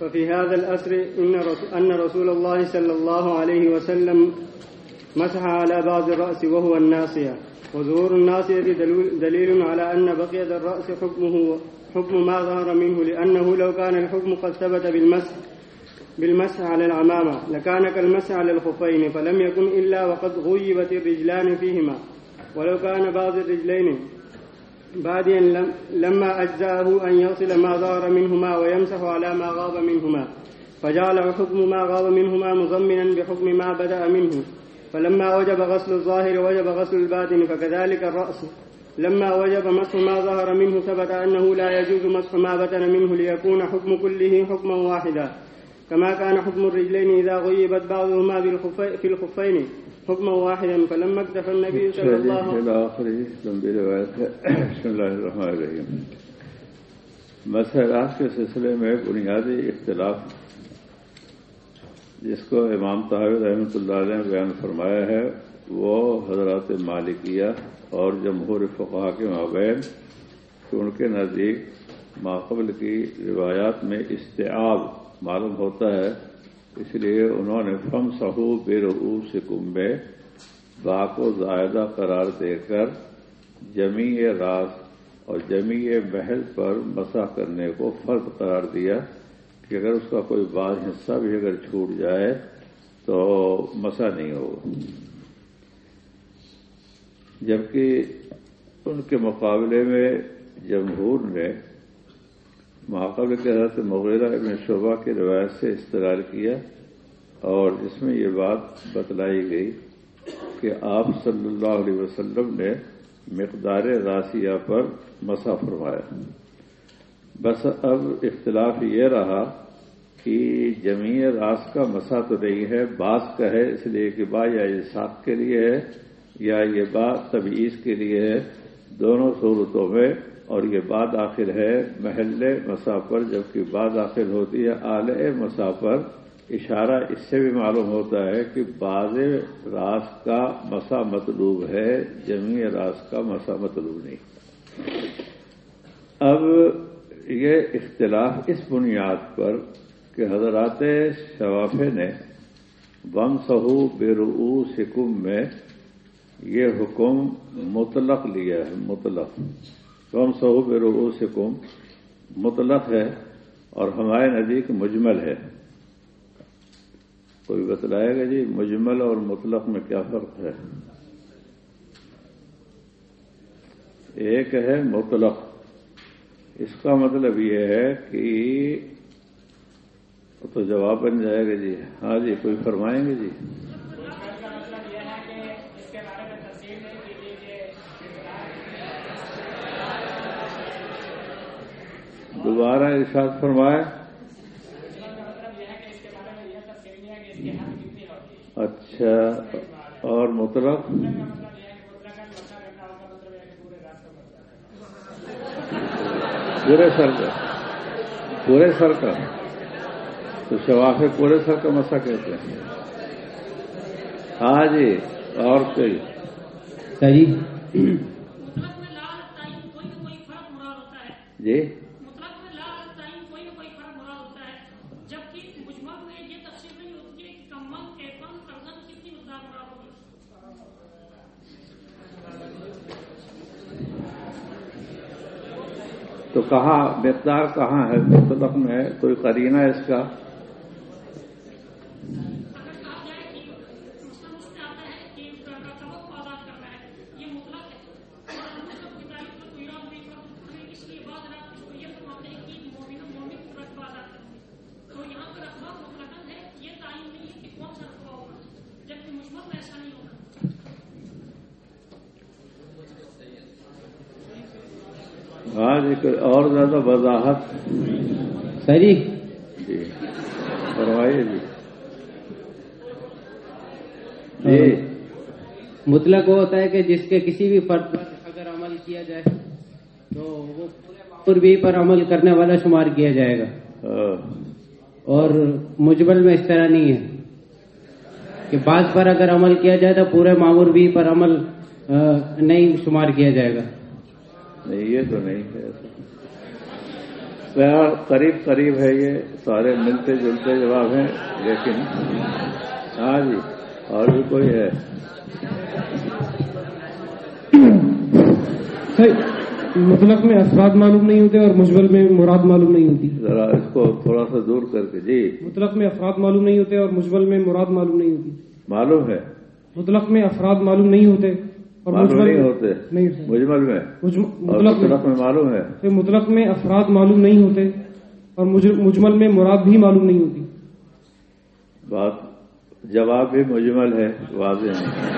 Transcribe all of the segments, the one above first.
ففي هذا الأسر إن أن رسول الله صلى الله عليه وسلم مسح على بعض الرأس وهو الناصية. وظهور الناصية دليل على أن بقية الرأس حكمه حكم ما ظهر منه لأنه لو كان الحكم قد ثبت بالمسح بالمسح على العمامة لكان كالمسح على الخفين فلم يكن إلا وقد غيبت الرجلان فيهما. ولو كان بعض الرجلين باديا لم لما أجزاه أن يغسل ما ظهر منهما ويمسح على ما غاب منهما. فجعل حكم ما غاب منهما مضمنا بحكم ما بدأ منه. فلما وجب غسل الظاهر وجب غسل الباطن فكذلك الرأس. لما وجب مسح ما ظهر منه ثبت أنه لا يجوز مسح ما بطن منه ليكون حكم كله حكما واحدا. كما كان حكم الرجلين إذا غيبت بعضهما في الخفين. حكما واحدا، فلما اكتفى النبي صلى الله عليه وسلم آخری لمبی روایت ہے بسم اللہ الرحمن الرحیم مسئلہ کے سلسلے میں بنیادی اختلاف، جس کو امام طاہر رحمۃ اللہ علیہ نے بیان فرمایا ہے، وہ حضرات مالکیہ اور جمہور فقہ کے مابین، کہ ان کے نزدیک ماقبل کی روایات میں استعاب معلوم ہوتا ہے۔ اس لیے انہوں نے فم سہو بے رعو سے کمبے با کو زائدہ قرار دے کر جمی راز اور جمی محل پر مسا کرنے کو فرض قرار دیا کہ اگر اس کا کوئی بعض حصہ بھی اگر چھوٹ جائے تو مسا نہیں ہوگا۔ جبکہ ان کے مقابلے میں جمہور نے محاقب کے حضرت مغیرہ ابن شعبہ کی روایت سے استرار کیا اور اس میں یہ بات بتلائی گئی کہ آپ صلی اللہ علیہ وسلم نے مقدار راسیہ پر مسا فرمایا۔ بس اب اختلاف یہ رہا کہ جمیع راس کا مسا تو نہیں ہے باس کا ہے اس لیے کہ با یا یہ اساق کے لیے ہے یا یہ با تبعیض کے لیے ہے۔ دونوں صورتوں میں اور یہ بات آخر ہے محل مسا پر جبکہ بعد آخر ہوتی ہے اعلی مسا پر اشارہ اس سے بھی معلوم ہوتا ہے کہ بعض راس کا مسا مطلوب ہے جمی راس کا مسا مطلوب نہیں۔ اب یہ اختلاف اس بنیاد پر کہ حضرات شوافے نے بم سہو بے رعو سکم میں یہ حکم مطلق لیا ہے، مطلق۔ بم سہو بے رعو سکم مطلق ہے اور ہمارے نزدیک مجمل ہے۔ کوئی بتلائے گا جی مجمل اور مطلق میں کیا فرق ہے؟ ایک ہے مطلق۔ اس کا مطلب یہ ہے کہ تو جواب بن جائے گا جی۔ ہاں جی کوئی فرمائیں گے جی؟ دوبارہ ارشاد فرمائے۔ اچھا اور مطلب؟ پورے سر کا۔ پورے سر کا۔ تو شواف پورے سر کا مسا کہتے ہیں۔ ہاں جی اور کوئی؟ صحیح۔ جی؟ تو کہاں مقدار کہاں ہے؟ مطلب میں کوئی قرینہ اس کا؟ جی کوئی اور زیادہ وضاحت صحیح جی فرمائیے جی۔ جی۔ مطلق وہ ہوتا ہے کہ جس کے کسی بھی فرد پر اگر عمل کیا جائے تو وہ پورے بھی پر عمل کرنے والا شمار کیا جائے گا۔ اور مجبل میں اس طرح نہیں ہے کہ بعض پر اگر عمل کیا جائے تو پورے معمور بھی پر عمل نہیں شمار کیا جائے گا۔ نہیں یہ تو نہیں ہے۔ بہرحال قریب قریب ہے یہ سارے ملتے جلتے جواب ہیں لیکن ہاں جی اور بھی کوئی ہے۔ مطلق میں افراد معلوم نہیں ہوتے اور مجمل میں مراد معلوم نہیں ہوتی۔ ذرا اس کو تھوڑا سا دور کر کے جی۔ مطلق میں افراد معلوم نہیں ہوتے اور مجمل میں مراد معلوم نہیں ہوتی۔ معلوم ہے۔ مطلق میں افراد معلوم نہیں ہوتے۔ نہیں ہوتے۔ مجمل میں۔ مطلق میں معلوم ہے۔ مطلق میں افراد معلوم نہیں ہوتے اور مج- مجمل میں مراد بھی معلوم نہیں ہوتی۔ بات جواب بھی مجمل ہے واضح ہے۔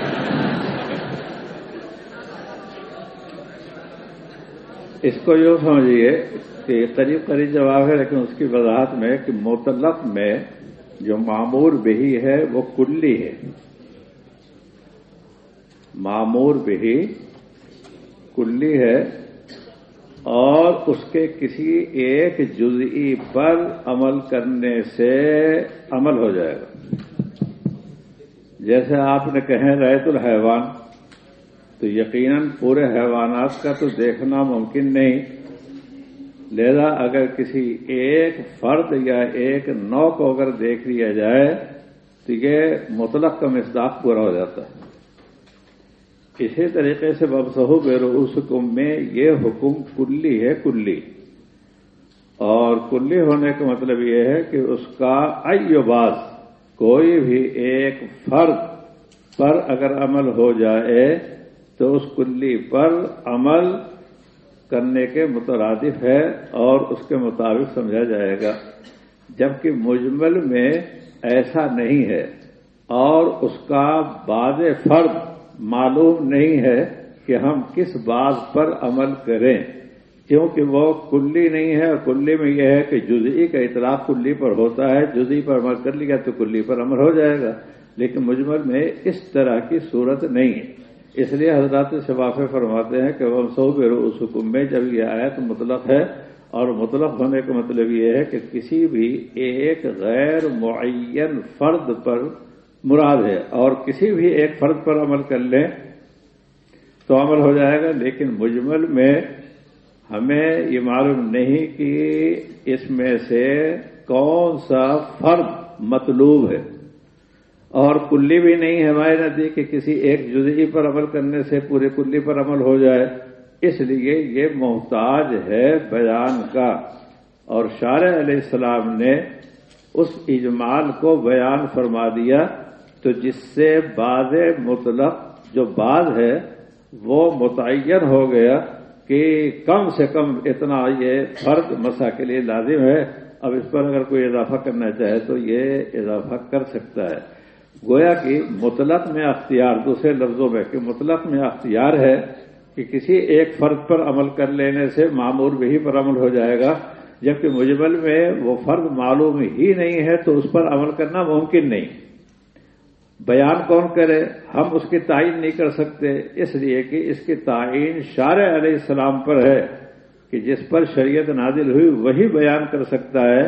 اس کو یوں سمجھیے کہ قریب قریب جواب ہے لیکن اس کی وضاحت میں کہ مطلق میں جو معمور بہی ہے وہ کلی ہے۔ معمور بہی کلی ہے اور اس کے کسی ایک جزئی پر عمل کرنے سے عمل ہو جائے گا۔ جیسے آپ نے کہیں ریت الحیوان، تو یقیناً پورے حیوانات کا تو دیکھنا ممکن نہیں۔ لہذا اگر کسی ایک فرد یا ایک نو کو اگر دیکھ لیا جائے، تو یہ مطلق کا مصداق پورا ہو جاتا ہے۔ اسی طریقے سے ببسہو بے حکم میں یہ حکم کلی ہے، کلی۔ اور کلی ہونے کا مطلب یہ ہے کہ اس کا ایوباز کوئی بھی ایک فرد پر اگر عمل ہو جائے تو اس کلی پر عمل کرنے کے مترادف ہے اور اس کے مطابق سمجھا جائے گا۔ جبکہ مجمل میں ایسا نہیں ہے اور اس کا بعض فرد معلوم نہیں ہے کہ ہم کس بات پر عمل کریں، کیونکہ وہ کلی نہیں ہے۔ اور کلی میں یہ ہے کہ جزئی کا اطلاق کلی پر ہوتا ہے، جزئی پر عمل کر لیا تو کلی پر عمل ہو جائے گا۔ لیکن مجمل میں اس طرح کی صورت نہیں ہے۔ اس لیے حضرات شفافے فرماتے ہیں کہ وہ صوب اس حکم میں جب یہ آیت مطلق ہے، اور مطلق ہونے کا مطلب یہ ہے کہ کسی بھی ایک غیر معین فرد پر مراد ہے اور کسی بھی ایک فرد پر عمل کر لیں تو عمل ہو جائے گا، لیکن مجمل میں ہمیں یہ معلوم نہیں کہ اس میں سے کون سا فرد مطلوب ہے۔ اور کلی بھی نہیں ہے ہمارے نزدیک کہ کسی ایک جزئی پر عمل کرنے سے پورے کلی پر عمل ہو جائے۔ اس لیے یہ محتاج ہے بیان کا۔ اور شارع علیہ السلام نے اس اجمال کو بیان فرما دیا۔ تو جس سے بعض مطلق جو بعض ہے وہ متعین ہو گیا کہ کم سے کم اتنا یہ فرد مسا کے لیے لازم ہے۔ اب اس پر اگر کوئی اضافہ کرنا چاہے تو یہ اضافہ کر سکتا ہے۔ گویا کہ مطلق میں اختیار، دوسرے لفظوں میں کہ مطلق میں اختیار ہے کہ کسی ایک فرد پر عمل کر لینے سے معمور بھی پر عمل ہو جائے گا۔ جبکہ مجمل میں وہ فرد معلوم ہی نہیں ہے تو اس پر عمل کرنا ممکن نہیں۔ بیان کون کرے، ہم اس کی تعین نہیں کر سکتے، اس لیے کہ اس کی تعین شارع علیہ السلام پر ہے کہ جس پر شریعت نازل ہوئی وہی بیان کر سکتا ہے۔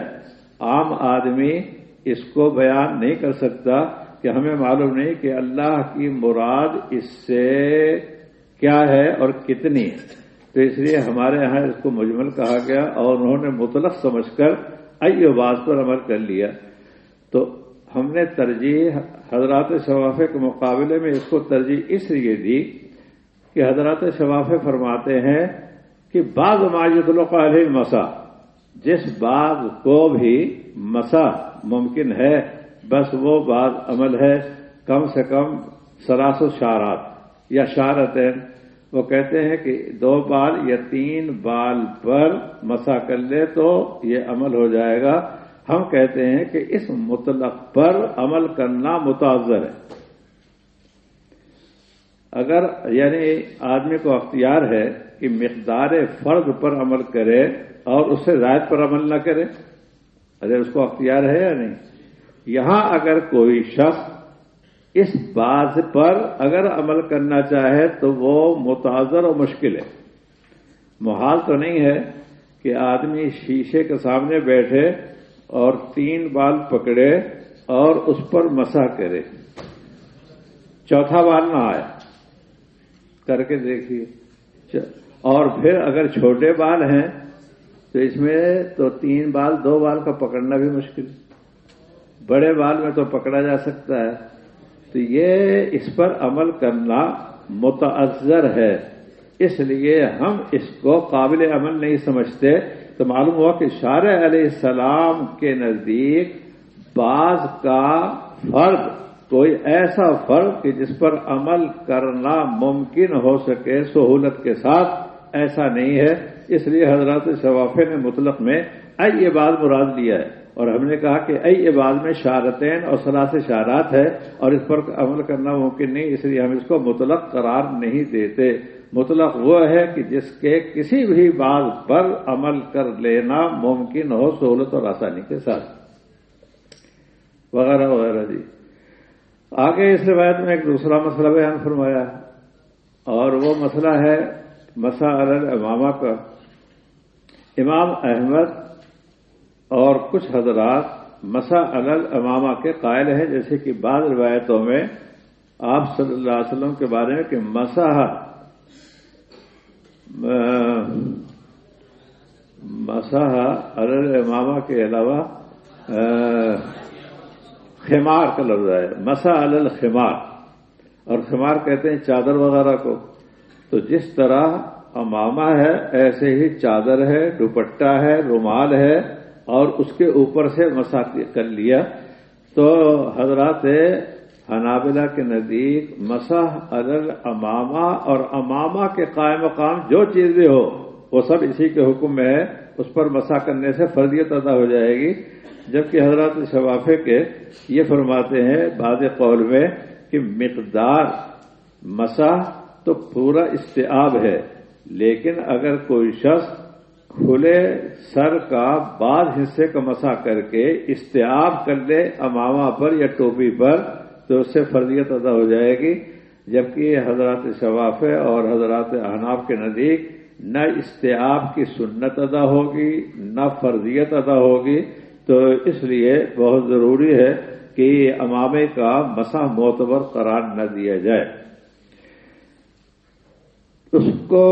عام آدمی اس کو بیان نہیں کر سکتا کہ ہمیں معلوم نہیں کہ اللہ کی مراد اس سے کیا ہے اور کتنی ہے۔ تو اس لیے ہمارے یہاں اس کو مجمل کہا گیا اور انہوں نے مطلق سمجھ کر ائی بات پر عمل کر لیا۔ تو ہم نے ترجیح حضرات شفافے کے مقابلے میں اس کو ترجیح اس لیے دی کہ حضرات شفافے فرماتے ہیں کہ بعض ماجد علیہ مسا جس بات کو بھی مسا ممکن ہے، بس وہ بعض عمل ہے، کم سے کم سراس و شارات یا شارتین وہ کہتے ہیں کہ دو بال یا تین بال پر مسا کر لے تو یہ عمل ہو جائے گا۔ ہم کہتے ہیں کہ اس مطلق پر عمل کرنا متاثر ہے۔ اگر یعنی آدمی کو اختیار ہے کہ مقدار فرد پر عمل کرے اور اس سے زائد پر عمل نہ کرے اگر اس کو اختیار ہے یا نہیں؟ یہاں اگر کوئی شخص اس بات پر اگر عمل کرنا چاہے تو وہ متاثر اور مشکل ہے۔ محال تو نہیں ہے کہ آدمی شیشے کے سامنے بیٹھے اور تین بال پکڑے اور اس پر مسا کرے۔ چوتھا بال نہ آیا۔ کر کے دیکھیے۔ اور پھر اگر چھوٹے بال ہیں تو اس میں تو تین بال، دو بال کا پکڑنا بھی مشکل۔ بڑے بال میں تو پکڑا جا سکتا ہے۔ تو یہ اس پر عمل کرنا متاثر ہے۔ اس لیے ہم اس کو قابل عمل نہیں سمجھتے۔ تو معلوم ہوا کہ شارع علیہ السلام کے نزدیک بعض کا فرد، کوئی ایسا فرد کہ جس پر عمل کرنا ممکن ہو سکے، سہولت کے ساتھ، ایسا نہیں ہے۔ اس لیے حضرات شوافے نے مطلق میں ائی یہ بات مراد لیا ہے۔ اور ہم نے کہا کہ ائی عباد میں شارتین اور سلاس شارات ہے اور اس پر عمل کرنا ممکن نہیں، اس لیے ہم اس کو مطلق قرار نہیں دیتے۔ مطلق وہ ہے کہ جس کے کسی بھی بات پر عمل کر لینا ممکن ہو، سہولت اور آسانی کے ساتھ۔ وغیرہ وغیرہ جی۔ آگے اس روایت میں ایک دوسرا مسئلہ بیان فرمایا اور وہ مسئلہ ہے مسا الامامہ کا۔ امام احمد اور کچھ حضرات مسا الامامہ کے قائل ہیں، جیسے کہ بعض روایتوں میں آپ صلی اللہ علیہ وسلم کے بارے میں کہ مساح مساح الامامہ کے علاوہ خمار کا لفظ ہے۔ مسا الخمار۔ اور خمار کہتے ہیں چادر وغیرہ کو۔ تو جس طرح امامہ ہے، ایسے ہی چادر ہے، دوپٹہ ہے، رومال ہے، اور اس کے اوپر سے مسا کر لیا۔ تو حضرات حنابلہ کے نزدیک مسح الامامہ اور امامہ کے قائم مقام جو چیز بھی ہو، وہ سب اسی کے حکم میں ہے، اس پر مسا کرنے سے فرضیت ادا ہو جائے گی۔ جبکہ حضرات شفافے کے یہ فرماتے ہیں بعض قول میں کہ مقدار مساح تو پورا استعاب ہے، لیکن اگر کوئی شخص کھلے سر کا بعض حصے کا مسا کر کے استعاب کر لے امامہ پر یا ٹوپی پر تو اس سے فرضیت ادا ہو جائے گی، جبکہ حضرات شفاف اور حضرات احناف کے نزدیک نہ استعاب کی سنت ادا ہوگی، نہ فرضیت ادا ہوگی۔ تو اس لیے بہت ضروری ہے کہ امامے کا مسا معتبر قرار نہ دیا جائے۔ اس کو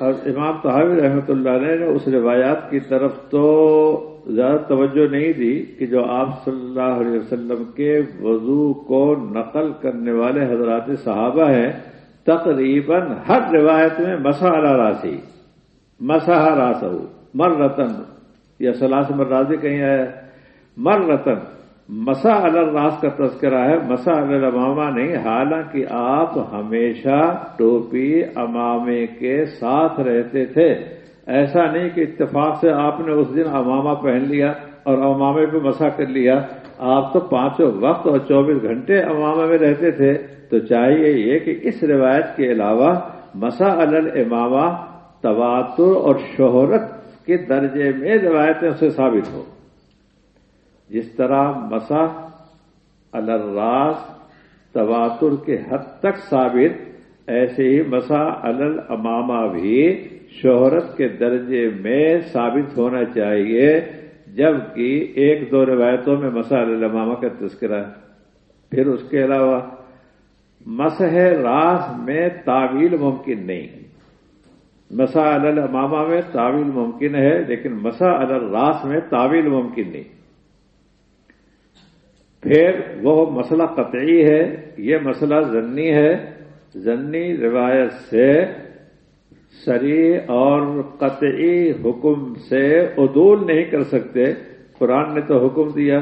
امام تحابی رحمۃ اللہ علیہ نے اس روایات کی طرف تو زیادہ توجہ نہیں دی کہ جو آپ صلی اللہ علیہ وسلم کے وضو کو نقل کرنے والے حضرات صحابہ ہیں، تقریباً ہر روایت میں مسا راسی مسا راس مر رتن یا سلاس مرازی کہیں آیا مر رتن مسا الراس کا تذکرہ ہے مسا الامامہ نہیں، حالانکہ آپ ہمیشہ ٹوپی امامے کے ساتھ رہتے تھے۔ ایسا نہیں کہ اتفاق سے آپ نے اس دن امامہ پہن لیا اور امامے پہ مسا کر لیا۔ آپ تو پانچوں وقت اور چوبیس گھنٹے امامہ میں رہتے تھے۔ تو چاہیے یہ کہ اس روایت کے علاوہ مسا الامامہ تواتر اور شہرت کے درجے میں روایتیں سے ثابت ہو۔ جس طرح مسا الراس تواتر کے حد تک ثابت، ایسے ہی مسا الامامہ بھی شہرت کے درجے میں ثابت ہونا چاہیے، جبکہ ایک دو روایتوں میں مسا الامامہ کا تذکرہ ہے۔ پھر اس کے علاوہ، مسح راس میں تعویل ممکن نہیں۔ مسا الامامہ میں تعویل ممکن ہے، لیکن مسا الراس میں تعویل ممکن نہیں۔ پھر وہ مسئلہ قطعی ہے، یہ مسئلہ ضنی ہے۔ ضنی روایت سے سری اور قطعی حکم سے عدول نہیں کر سکتے۔ قرآن نے تو حکم دیا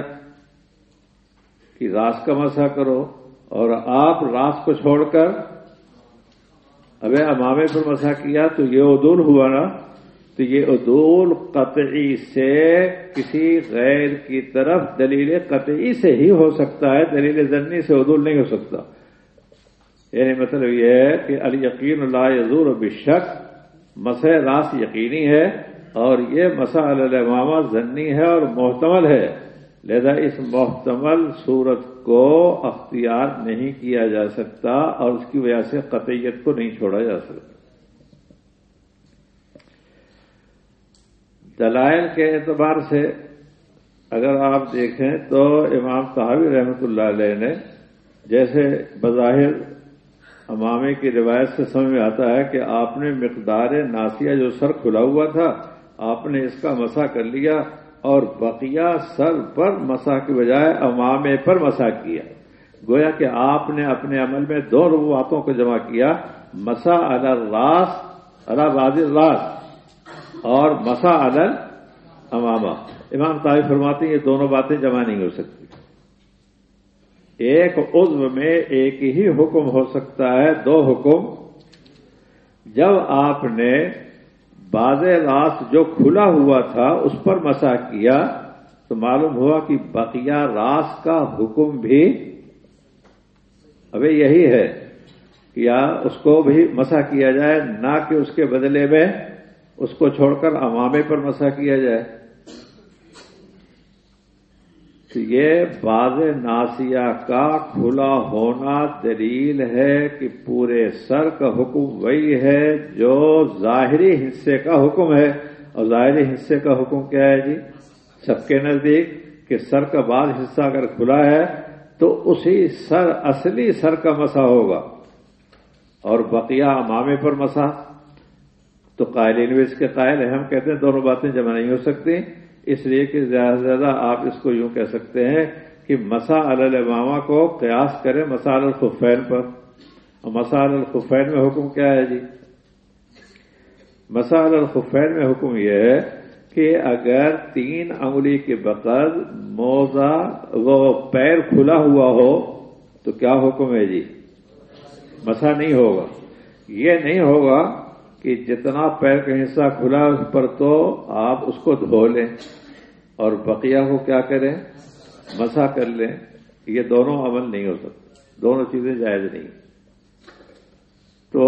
کہ راس کا مسا کرو اور آپ راس کو چھوڑ کر اب امامے پر مسا کیا تو یہ عدول ہوا نا۔ تو یہ عدول قطعی سے کسی غیر کی طرف دلیل قطعی سے ہی ہو سکتا ہے، دلیل ضنی سے عدول نہیں ہو سکتا۔ یعنی مطلب یہ ہے کہ الیقین اللہ یزور بشک مسح راس یقینی ہے اور یہ مسا المامہ ضنی ہے اور محتمل ہے، لہذا اس محتمل صورت کو اختیار نہیں کیا جا سکتا اور اس کی وجہ سے قطعیت کو نہیں چھوڑا جا سکتا۔ دلائل کے اعتبار سے اگر آپ دیکھیں تو امام صحابی رحمۃ اللہ علیہ نے جیسے بظاہر امامے کی روایت سے سمجھ میں آتا ہے کہ آپ نے مقدار ناسیہ جو سر کھلا ہوا تھا، آپ نے اس کا مسا کر لیا اور بقیہ سر پر مسا کی بجائے امامے پر مسا کیا۔ گویا کہ آپ نے اپنے عمل میں دو باتوں کو جمع کیا، مسا الراس الراز راس اور مسا الل امامہ امام طارف فرماتے ہیں یہ دونوں باتیں جمع نہیں ہو سکتی۔ ایک عزم میں ایک ہی حکم ہو سکتا ہے، دو حکم۔ جب آپ نے باز راست جو کھلا ہوا تھا، اس پر مسا کیا، تو معلوم ہوا کہ بقیہ راس کا حکم بھی ابھی یہی ہے یا اس کو بھی مسا کیا جائے، نہ کہ اس کے بدلے میں اس کو چھوڑ کر امامے پر مسا کیا جائے۔ یہ باز ناسیہ کا کھلا ہونا دلیل ہے کہ پورے سر کا حکم وہی ہے جو ظاہری حصے کا حکم ہے۔ اور ظاہری حصے کا حکم کیا ہے جی؟ سب کے نزدیک کہ سر کا بعض حصہ اگر کھلا ہے تو اسی سر اصلی سر کا مسا ہوگا۔ اور بقیہ امامے پر مسا۔ تو قائل اس کے قائل ہم کہتے ہیں دونوں باتیں جمع نہیں ہو سکتی۔ اس لیے کہ زیادہ سے زیادہ آپ اس کو یوں کہہ سکتے ہیں کہ مسا الماما کو قیاس کریں مسا الخفین پر۔ اور مسا الخفین میں حکم کیا ہے جی؟ مسا الخفین میں حکم یہ ہے کہ اگر تین انگلی کے بقد موزہ وہ پیر کھلا ہوا ہو، تو کیا حکم ہے جی؟ مسا نہیں ہوگا۔ یہ نہیں ہوگا کہ جتنا پیر کا حصہ کھلا اس پر تو آپ اس کو دھو لیں۔ اور بقیہ کو کیا کریں؟ مسا کر لیں۔ یہ دونوں عمل نہیں ہو سکتے۔ دونوں چیزیں جائز نہیں۔ تو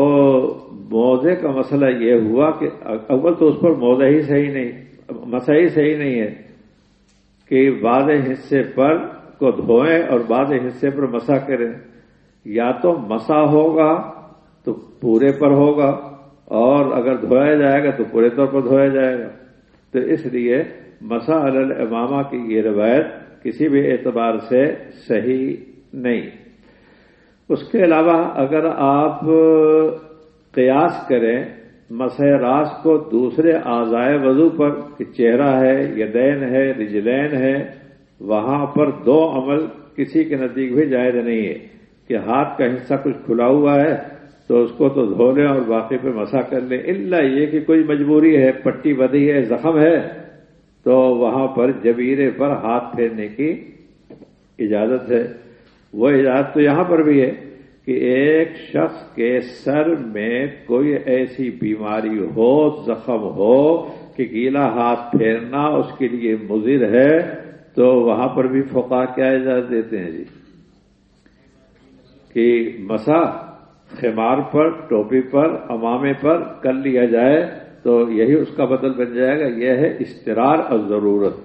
موزے کا مسئلہ یہ ہوا کہ اول تو اس پر موزہ ہی صحیح نہیں مسا ہی صحیح نہیں ہے کہ بعض حصے پر کو دھوئیں اور بعض حصے پر مسا کریں۔ یا تو مسا ہوگا تو پورے پر ہوگا اور اگر دھویا جائے گا تو پورے طور پر دھویا جائے گا۔ تو اس لیے مسا الامامہ کی یہ روایت کسی بھی اعتبار سے صحیح نہیں۔ اس کے علاوہ اگر آپ قیاس کریں مسح راس کو دوسرے آزائے وضو پر کہ چہرہ ہے، یدین ہے، رجلین ہے، وہاں پر دو عمل کسی کے نزدیک بھی جائز نہیں ہے کہ ہاتھ کا حصہ کچھ کھلا ہوا ہے تو اس کو تو دھو لیں اور باقی پہ مسا کر لیں۔ اللہ یہ کہ کوئی مجبوری ہے، پٹی بدی ہے، زخم ہے، تو وہاں پر جبیرے پر ہاتھ پھیرنے کی اجازت ہے۔ وہ اجازت تو یہاں پر بھی ہے کہ ایک شخص کے سر میں کوئی ایسی بیماری ہو، زخم ہو کہ گیلا ہاتھ پھیرنا اس کے لیے مضر ہے، تو وہاں پر بھی فقا کیا اجازت دیتے ہیں جی؟ کہ مسا خمار پر، ٹوپی پر، امامے پر کر لیا جائے تو یہی اس کا بدل بن جائے گا۔ یہ ہے استرار اور ضرورت۔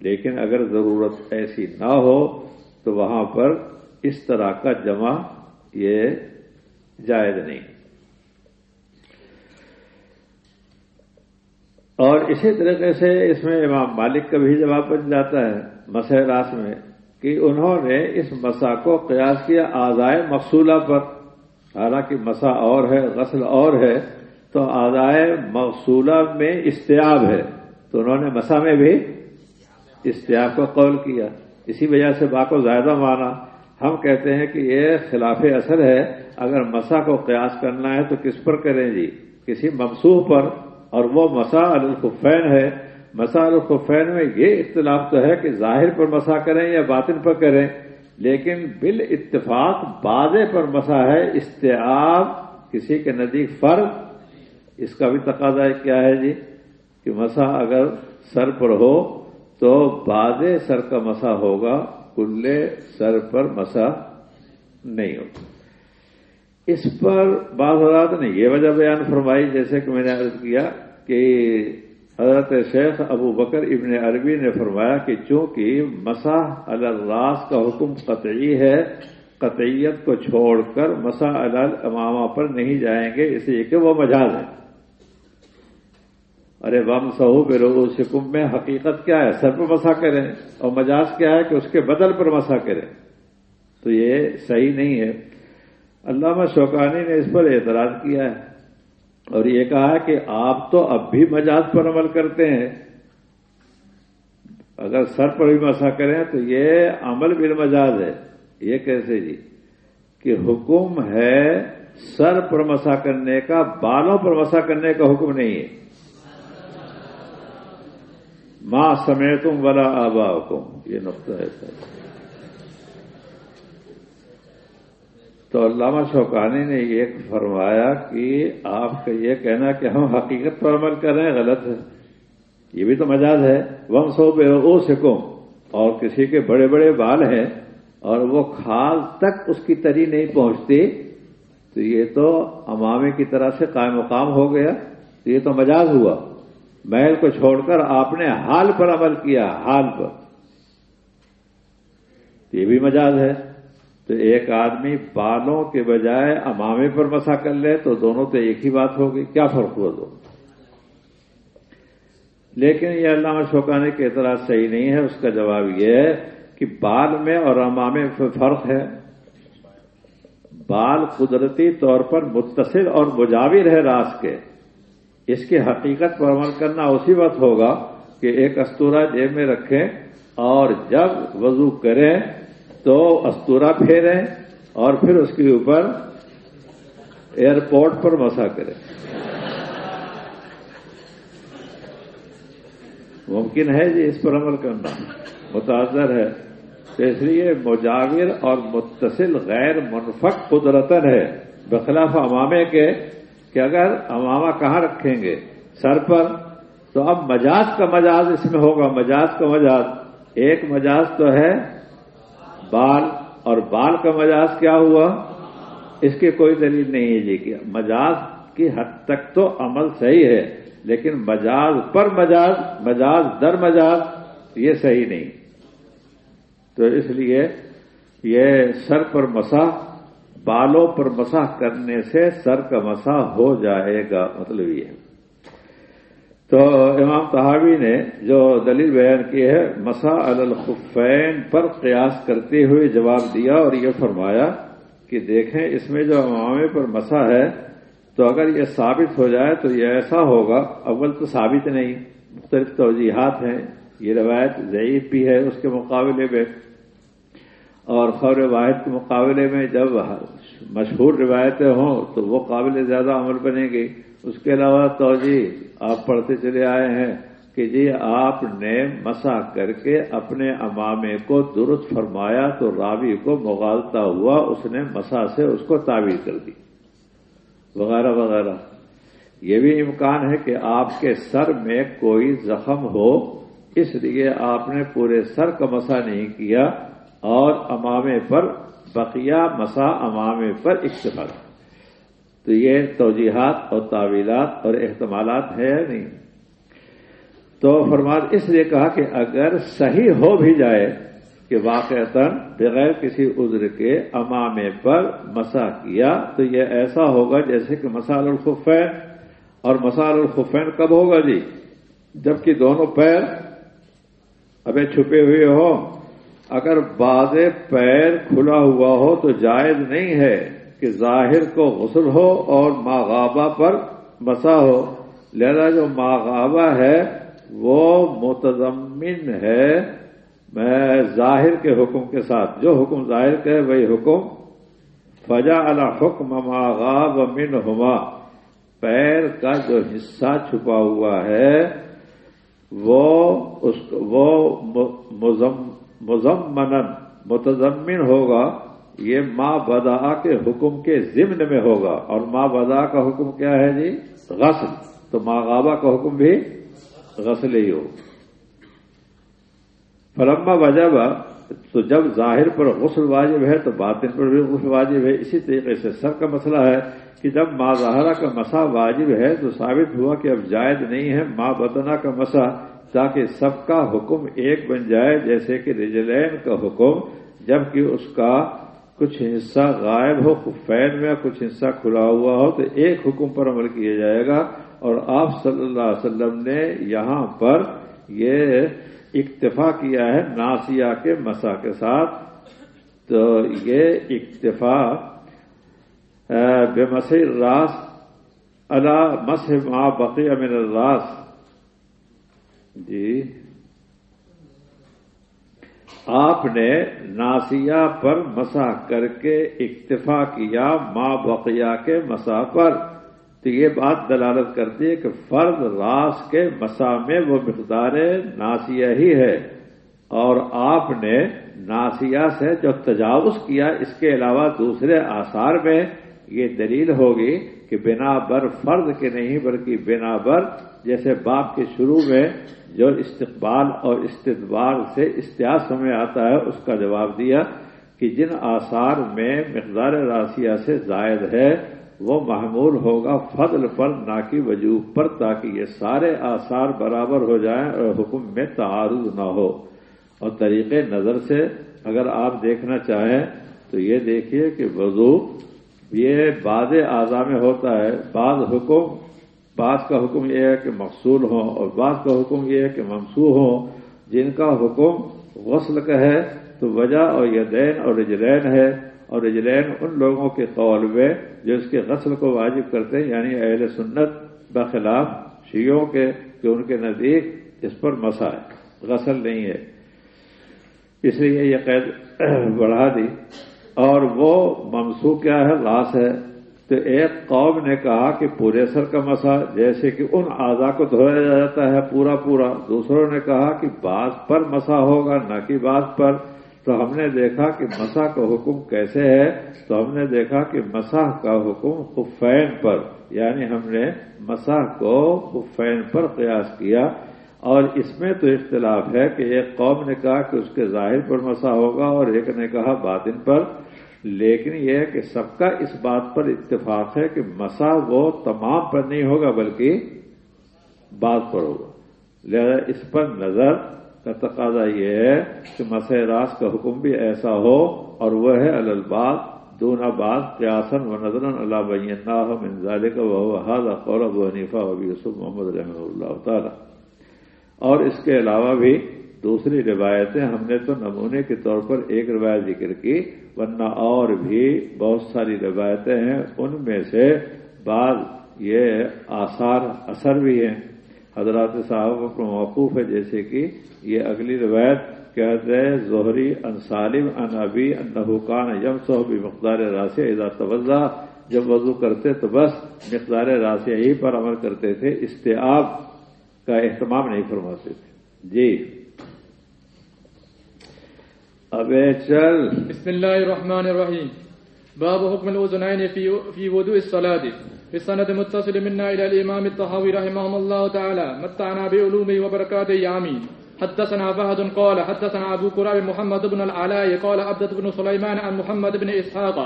لیکن اگر ضرورت ایسی نہ ہو تو وہاں پر اس طرح کا جمع یہ جائز نہیں۔ اور اسی طریقے سے اس میں امام مالک کا بھی جواب بن جاتا ہے مسح راس میں کہ انہوں نے اس مسا کو قیاس کیا آزائے مقصولہ پر۔ حالانکہ مسا اور ہے، غسل اور ہے، تو آدائے مقصولہ میں استیاب ہے۔ تو انہوں نے مسا میں بھی استیاب کا قول کیا۔ اسی وجہ سے با کو زیادہ مانا ہم کہتے ہیں کہ یہ خلاف اثر ہے۔ اگر مسا کو قیاس کرنا ہے تو کس پر کریں جی؟ کسی ممسوح پر۔ اور وہ مسا الخفین ہے۔ مسا الخفین میں یہ اختلاف تو ہے کہ ظاہر پر مسا کریں یا باطن پر کریں۔ لیکن بال اتفاق بازے پر مسا ہے، استعاب کسی کے نزدیک فرض، اس کا بھی تقاضا کیا ہے جی؟ کہ مسا اگر سر پر ہو تو بازے سر کا مسا ہوگا کلے سر پر مسا نہیں ہوگا اس پر بعض حضرات نے یہ وجہ بیان فرمائی، جیسے کہ میں نے عرض کیا کہ حضرت شیخ ابو بکر ابن عربی نے فرمایا کہ چونکہ مساح الراس کا حکم قطعی ہے، قطعیت کو چھوڑ کر مسا الامامہ پر نہیں جائیں گے، اس لیے کہ وہ مجاز ہے ارے وم سہو بے سکم میں حقیقت کیا ہے؟ سر پر مسا کریں اور مجاز کیا ہے کہ اس کے بدل پر مسا کریں۔ تو یہ صحیح نہیں ہے۔ علامہ شوکانی نے اس پر اعتراض کیا ہے۔ اور یہ کہا کہ آپ تو اب بھی مجاز پر عمل کرتے ہیں۔ اگر سر پر بھی مسا کریں تو یہ عمل بھی مجاز ہے۔ یہ کیسے جی؟ کہ حکم ہے سر پر مسا کرنے کا، بالوں پر مسا کرنے کا حکم نہیں ہے۔ ماں سمیتم ولا آبا حکم یہ نقطہ ہے۔ سر تو علامہ شوکانی نے یہ فرمایا کہ آپ کا یہ کہنا کہ ہم حقیقت پر عمل کر رہے ہیں غلط ہے۔ یہ بھی تو مجاز ہے۔ وم سو بے او سکوں اور کسی کے بڑے بڑے بال ہیں اور وہ کھال تک اس کی تری نہیں پہنچتی۔ تو یہ تو امامے کی طرح سے قائم مقام ہو گیا۔ تو یہ تو مجاز ہوا۔ محل کو چھوڑ کر آپ نے حال پر عمل کیا، حال پر۔ یہ بھی مجاز ہے۔ تو ایک آدمی بالوں کے بجائے امامے پر مسا کر لے تو دونوں تو ایک ہی بات ہوگی۔ کیا فرق ہوا دو؟ لیکن یہ علامہ شوکانے کے اعتراض صحیح نہیں ہے۔ اس کا جواب یہ ہے کہ بال میں اور امامے میں فرق ہے۔ بال قدرتی طور پر متصل اور مجاور ہے راس کے۔ اس کی حقیقت پر عمل کرنا اسی وقت ہوگا کہ ایک استورا جیب میں رکھیں اور جب وضو کریں تو استورا پھیریں اور پھر اس کے اوپر ایئرپورٹ پر مسا کریں ممکن ہے جی اس پر عمل کرنا۔ متاثر ہے۔ تو اس لیے مجاور اور متصل غیر منفق قدرتن ہے۔ بخلاف امامے کے کہ اگر امامہ کہاں رکھیں گے؟ سر پر۔ تو اب مجاز کا مجاز اس میں ہوگا۔ مجاز کا مجاز۔ ایک مجاز تو ہے۔ بال اور بال کا مجاز کیا ہوا؟ اس کی کوئی دلیل نہیں ہے جی کہ مجاز کی حد تک تو عمل صحیح ہے، لیکن مجاز پر مجاز مجاز در مجاز، یہ صحیح نہیں۔ تو اس لیے یہ سر پر مساح، بالوں پر مساح کرنے سے سر کا مساح ہو جائے گا مطلب یہ تو امام تحاوی نے جو دلیل بیان کی ہے، مسا الخفین پر قیاس کرتے ہوئے جواب دیا اور یہ فرمایا کہ دیکھیں، اس میں جو امامے پر مسا ہے، تو اگر یہ ثابت ہو جائے تو یہ ایسا ہوگا، اول تو ثابت نہیں، مختلف توجیحات ہیں، یہ روایت ضعیف بھی ہے اس کے مقابلے میں۔ اور خور واحد کے مقابلے میں جب مشہور روایتیں ہوں تو وہ قابل زیادہ عمل بنے گی۔ اس کے علاوہ توجہ، آپ پڑھتے چلے آئے ہیں کہ جی آپ نے مسا کر کے اپنے امامے کو درست فرمایا تو راوی کو مغالتا ہوا اس نے مسا سے اس کو تعویل کر دی۔ وغیرہ وغیرہ۔ یہ بھی امکان ہے کہ آپ کے سر میں کوئی زخم ہو، اس لیے آپ نے پورے سر کا مسا نہیں کیا اور امامے پر، بقیہ مسا امامے پر اکتفا تو یہ توجیحات اور تعویلات اور احتمالات ہے یا نہیں؟ تو فرماد اس لیے کہا کہ اگر صحیح ہو بھی جائے کہ واقع بغیر کسی عذر کے امامے پر مسا کیا، تو یہ ایسا ہوگا جیسے کہ مسال الخفین، اور مسال الخفین کب ہوگا جی؟ جبکہ دونوں پیر ابھی چھپے ہوئے ہو اگر بعض پیر کھلا ہوا ہو تو جائز نہیں ہے۔ کہ ظاہر کو غسل ہو اور ماغابہ پر مسا ہو۔ لہذا جو ماغابہ ہے، وہ متضمن ہے۔ میں ظاہر کے حکم کے ساتھ، جو حکم ظاہر کے وہی حکم۔ فجا الحکم ماغاب من ہما پیر کا جو حصہ چھپا ہوا ہے، وہ اس، وہ مزمن متضمن ہوگا۔ یہ ماں بدا کے حکم کے ضمن میں ہوگا اور ماں بدا کا حکم کیا ہے جی؟ غسل. تو ماں غابہ کا حکم بھی غسل ہی ہو. فلما وجب، تو جب ظاہر پر غسل واجب ہے تو باطن پر بھی غسل واجب ہے. اسی طریقے سے سر کا مسئلہ ہے کہ جب ماں ظاہرہ کا مسا واجب ہے تو ثابت ہوا کہ اب جائز نہیں ہے ماں بدنا کا مسا، تاکہ سب کا حکم ایک بن جائے. جیسے کہ رجلین کا حکم، جبکہ اس کا کچھ حصہ غائب ہو خفین میں کچھ حصہ کھلا ہوا ہو، تو ایک حکم پر عمل کیا جائے گا۔ اور آپ صلی اللہ علیہ وسلم نے یہاں پر یہ اکتفا کیا ہے ناسیہ کے مسا کے ساتھ۔ تو یہ اکتفا بے مسح راس اللہ مسح ما بقی امن الراس۔ جی۔ آپ نے ناسیہ پر مسح کر کے اکتفا کیا ماں بقیہ کے مسا پر۔ تو یہ بات دلالت کرتی ہے کہ فرد راس کے مسا میں وہ مقدار ناسیہ ہی ہے۔ اور آپ نے ناسیہ سے جو تجاوز کیا، اس کے علاوہ دوسرے آثار میں یہ دلیل ہوگی کہ بنا بر فرد کے نہیں، بلکہ بنا بر جیسے باپ کے شروع میں جو استقبال اور استدبار سے استیاس میں آتا ہے، اس کا جواب دیا کہ جن آثار میں مقدار راسیہ سے زائد ہے، وہ محمول ہوگا فضل پر، نہ کہ وجوب پر، تاکہ یہ سارے آثار برابر ہو جائیں اور حکم میں تعارض نہ ہو۔ اور طریقے نظر سے اگر آپ دیکھنا چاہیں تو یہ دیکھیے کہ وضو یہ بعض اعضاء میں ہوتا ہے، بعض حکم بعض کا حکم یہ ہے کہ مقصول ہوں اور بعض کا حکم یہ ہے کہ ممسو ہوں۔ جن کا حکم غسل کا ہے تو وجہ اور یدین اور رجلین ہے اور رجلین ان لوگوں کے قول میں جو اس کے غسل کو واجب کرتے ہیں یعنی اہل سنت بخلاف شیوں کے کہ ان کے نزدیک اس پر مسا ہے، غسل نہیں ہے۔ اس لیے یہ قید بڑھا دی۔ اور وہ ممسو کیا ہے؟ لاس ہے۔ تو ایک قوم نے کہا کہ پورے سر کا مسا، جیسے کہ ان اعضا کو دھویا جاتا ہے پورا پورا۔ دوسروں نے کہا کہ بعض پر مسا ہوگا، نہ کہ بعض پر۔ تو ہم نے دیکھا کہ مسا کا حکم کیسے ہے؟ تو ہم نے دیکھا کہ مساح کا حکم خفین پر یعنی ہم نے مساح کو خفین پر قیاس کیا۔ اور اس میں تو اختلاف ہے کہ ایک قوم نے کہا کہ اس کے ظاہر پر مسا ہوگا اور ایک نے کہا باطن پر۔ لیکن یہ ہے کہ سب کا اس بات پر اتفاق ہے کہ مسا وہ تمام پر نہیں ہوگا بلکہ بات پر ہوگا۔ لہذا اس پر نظر کا تقاضا یہ ہے کہ مس راس کا حکم بھی ایسا ہو اور وہ ہے الباد دون آباد قیاسن و نظر اللہ بین منظال کا وہ حاض قول ابو حنیفہ ابی یوسف محمد رحمۃ اللہ تعالی۔ اور اس کے علاوہ بھی دوسری روایتیں ہم نے تو نمونے کے طور پر ایک روایت ذکر کی۔ ورنہ اور بھی بہت ساری روایتیں ہیں، ان میں سے بعض یہ آثار، اثر بھی ہیں۔ حضرات صاحب پر موقوف ہے، جیسے کہ یہ اگلی روایت کہتے ہیں ظہری ان سالم ان ابی ان نحوقان یم صحبی مقدار راسیہ ادا توجہ جب وضو کرتے تو بس مقدار راسیہ ہی پر عمل کرتے تھے، استعاب کا اہتمام نہیں فرماتے تھے۔ جی۔ بسم الله الرحمن الرحيم. باب حكم الأذنين في في وضوء الصلاة. في السند متصل منا إلى الإمام الطحاوي رحمهم الله تعالى. متعنا بعلومه وبركاته. آمين. حدثنا فهد قال حدثنا أبو كراب محمد بن العلاء قال عبدة بن سليمان عن محمد بن إسحاق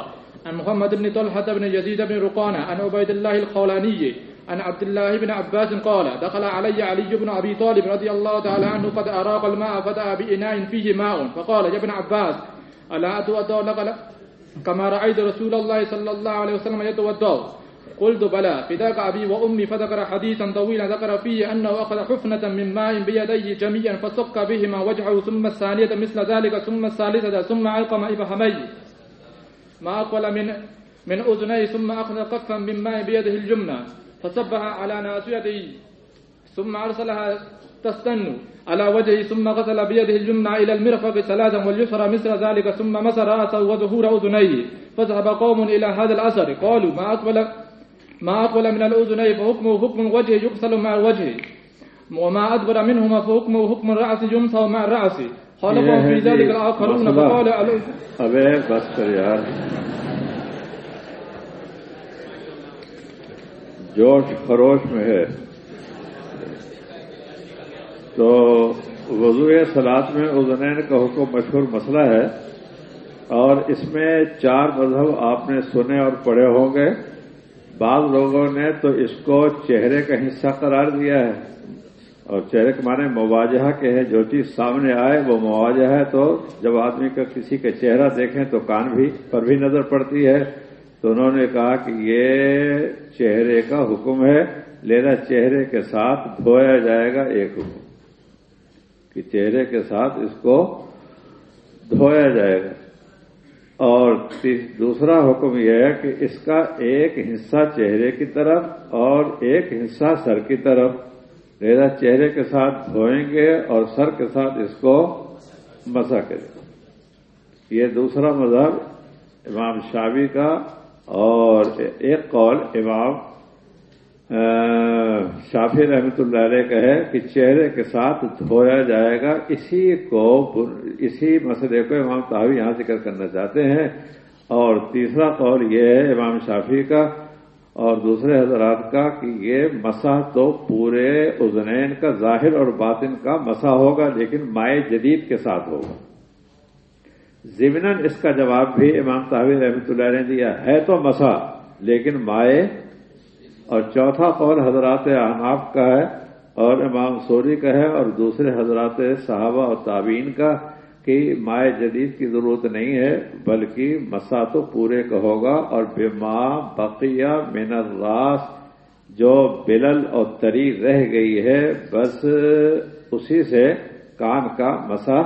عن محمد بن طلحة بن يزيد بن رقانة عن عبيد الله الخولاني عن عبد الله بن عباس قال دخل علي علي بن أبي طالب رضي الله تعالى عنه قد أراق الماء فدعا بإناء فيه ماء. فقال يا ابن عباس ألا أتوضأ لك كما رأيت رسول الله صلى الله عليه وسلم يتوضأ قلت بلى. فداك أبي وأمي فذكر حديثا طويلا ذكر فيه أنه أخذ حفنة من ماء بيديه جميعا فصك بهما وجهه ثم الثانية مثل ذلك ثم الثالثة ثم علقم إبهميه ما أقبل من من أذنيه ثم أخذ قفا من ماء بيده الجمنة فصبها على ناصيته ثم أرسلها تستن على وجهه ثم غسل بيده الجمنة إلى المرفق ثلاثا واليسرى مثل ذلك ثم مس رأسه وظهور أذنيه. فذهب قوم إلى هذا الأثر قالوا ما أقبل ما أقبل من الأذنين فحكمه حكم الوجه يغسل مع الوجه وما أدبر منهما فحكمه حكم الرأس يمسح مع الرأس. خالفهم في ذلك الآخرون فقال بس یار جوش خروش میں ہے۔ تو وضو سلاد میں ازنین کا حکم مشہور مسئلہ ہے۔ اور اس میں چار مذہب آپ نے سنے اور پڑھے ہوں گے۔ بعض لوگوں نے تو اس کو چہرے کا حصہ قرار دیا ہے۔ اور چہرے کے معنی مواجہ کے ہیں۔ جو چیز سامنے آئے وہ مواجہ ہے۔ تو جب آدمی کا کسی کا چہرہ دیکھیں تو کان بھی پر بھی نظر پڑتی ہے۔ تو انہوں نے کہا کہ یہ چہرے کا حکم ہے، لینا چہرے کے ساتھ دھویا جائے گا ایک حکم۔ کہ چہرے کے ساتھ اس کو دھویا جائے گا۔ اور دوسرا حکم یہ ہے کہ اس کا ایک حصہ چہرے کی طرف اور ایک حصہ سر کی طرف۔ لہذا چہرے کے ساتھ دھوئیں گے اور سر کے ساتھ اس کو مسا کریں یہ دوسرا مذہب امام شابی کا اور ایک قول امام شافی رحمت اللہ علیہ کا ہے کہ چہرے کے ساتھ دھویا جائے گا، اسی کو اسی مسئلے کو امام تحوی یہاں ذکر کرنا چاہتے ہیں۔ اور تیسرا قول یہ ہے امام شافی کا اور دوسرے حضرات کا کہ یہ مسا تو پورے ازنین کا ظاہر اور باطن کا مسا ہوگا، لیکن مائع جدید کے ساتھ ہوگا۔ ضمن اس کا جواب بھی امام تحوی رحمۃ اللہ نے دیا ہے تو مسا، لیکن مائع اور چوتھا قول حضرات احناف کا ہے اور امام سوری کا ہے اور دوسرے حضرات صحابہ اور تعبین کا کہ مائع جدید کی ضرورت نہیں ہے، بلکہ مسا تو پورے کا ہوگا اور بے ماں بقیہ من الراس، جو بلل اور تری رہ گئی ہے، بس اسی سے کان کا مسا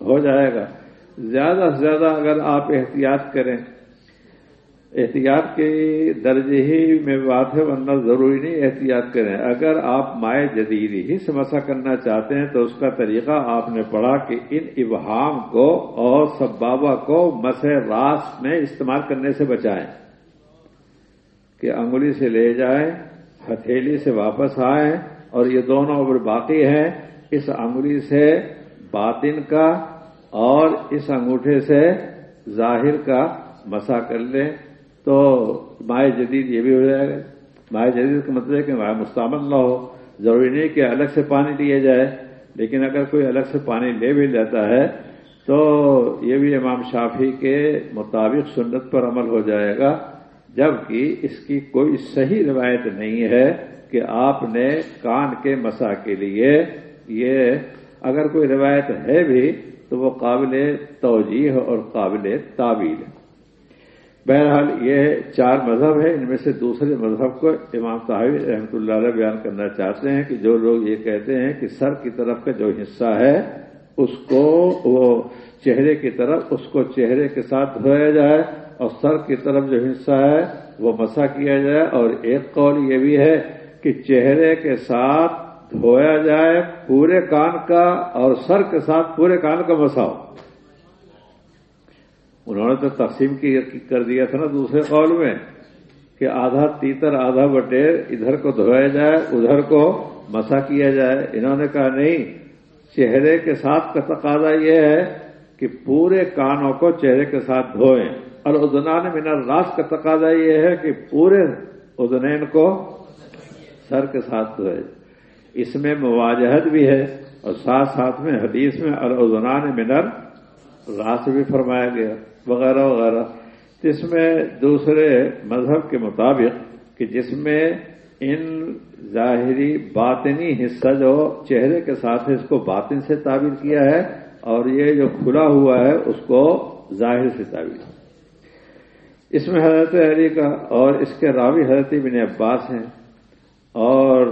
ہو جائے گا۔ زیادہ سے زیادہ اگر آپ احتیاط کریں، احتیاط کے درجے ہی میں بات ہے، ورنہ ضروری نہیں احتیاط کریں۔ اگر آپ مائع جدید ہی سے مسا کرنا چاہتے ہیں تو اس کا طریقہ آپ نے پڑھا کہ ان ابہام کو اور سبابا کو مس راس میں استعمال کرنے سے بچائیں۔ کہ انگلی سے لے جائیں، ہتھیلی سے واپس آئیں اور یہ دونوں عمر باقی ہیں۔ اس انگلی سے باطن کا اور اس انگوٹھے سے ظاہر کا مسا کر لیں تو مائع جدید یہ بھی ہو جائے گا۔ مائع جدید کا مطلب ہے کہ مائع مستعمل نہ ہو۔ ضروری نہیں کہ الگ سے پانی لیا جائے، لیکن اگر کوئی الگ سے پانی لے بھی لیتا ہے تو یہ بھی امام شافی کے مطابق سنت پر عمل ہو جائے گا۔ جبکہ اس کی کوئی صحیح روایت نہیں ہے کہ آپ نے کان کے مسا کے لیے، یہ اگر کوئی روایت ہے بھی تو وہ قابل توجیح اور قابل تعبیر ہے۔ بہرحال یہ چار مذہب ہے ان میں سے دوسرے مذہب کو امام صاحب رحمۃ اللہ علیہ بیان کرنا چاہتے ہیں کہ جو لوگ یہ کہتے ہیں کہ سر کی طرف کا جو حصہ ہے، اس کو وہ چہرے کی طرف، اس کو چہرے کے ساتھ دھویا جائے اور سر کی طرف جو حصہ ہے، وہ مسا کیا جائے۔ اور ایک قول یہ بھی ہے کہ چہرے کے ساتھ دھویا جائے پورے کان کا اور سر کے ساتھ پورے کان کا مسا ہو انہوں نے تو تقسیم کی کر دیا تھا نا دوسرے قول میں کہ آدھا تیتر، آدھا بٹیر، ادھر کو دھویا جائے، ادھر کو مسا کیا جائے۔ انہوں نے کہا نہیں، چہرے کے ساتھ کا تقاضا یہ ہے کہ پورے کانوں کو چہرے کے ساتھ دھوئیں۔ اور ادنان من راس کا تقاضا یہ ہے کہ پورے ادنین کو سر کے ساتھ دھوئے۔ اس میں مواجہت بھی ہے اور ساتھ ساتھ میں حدیث میں الزنان منر راس بھی فرمایا گیا، وغیرہ وغیرہ۔ جس میں دوسرے مذہب کے مطابق کہ جس میں ان ظاہری باطنی حصہ جو چہرے کے ساتھ ہے اس کو باطن سے تعبیر کیا ہے اور یہ جو کھلا ہوا ہے اس کو ظاہر سے تعبیر۔ اس میں حضرت علی کا اور اس کے راوی حضرت بن عباس ہیں اور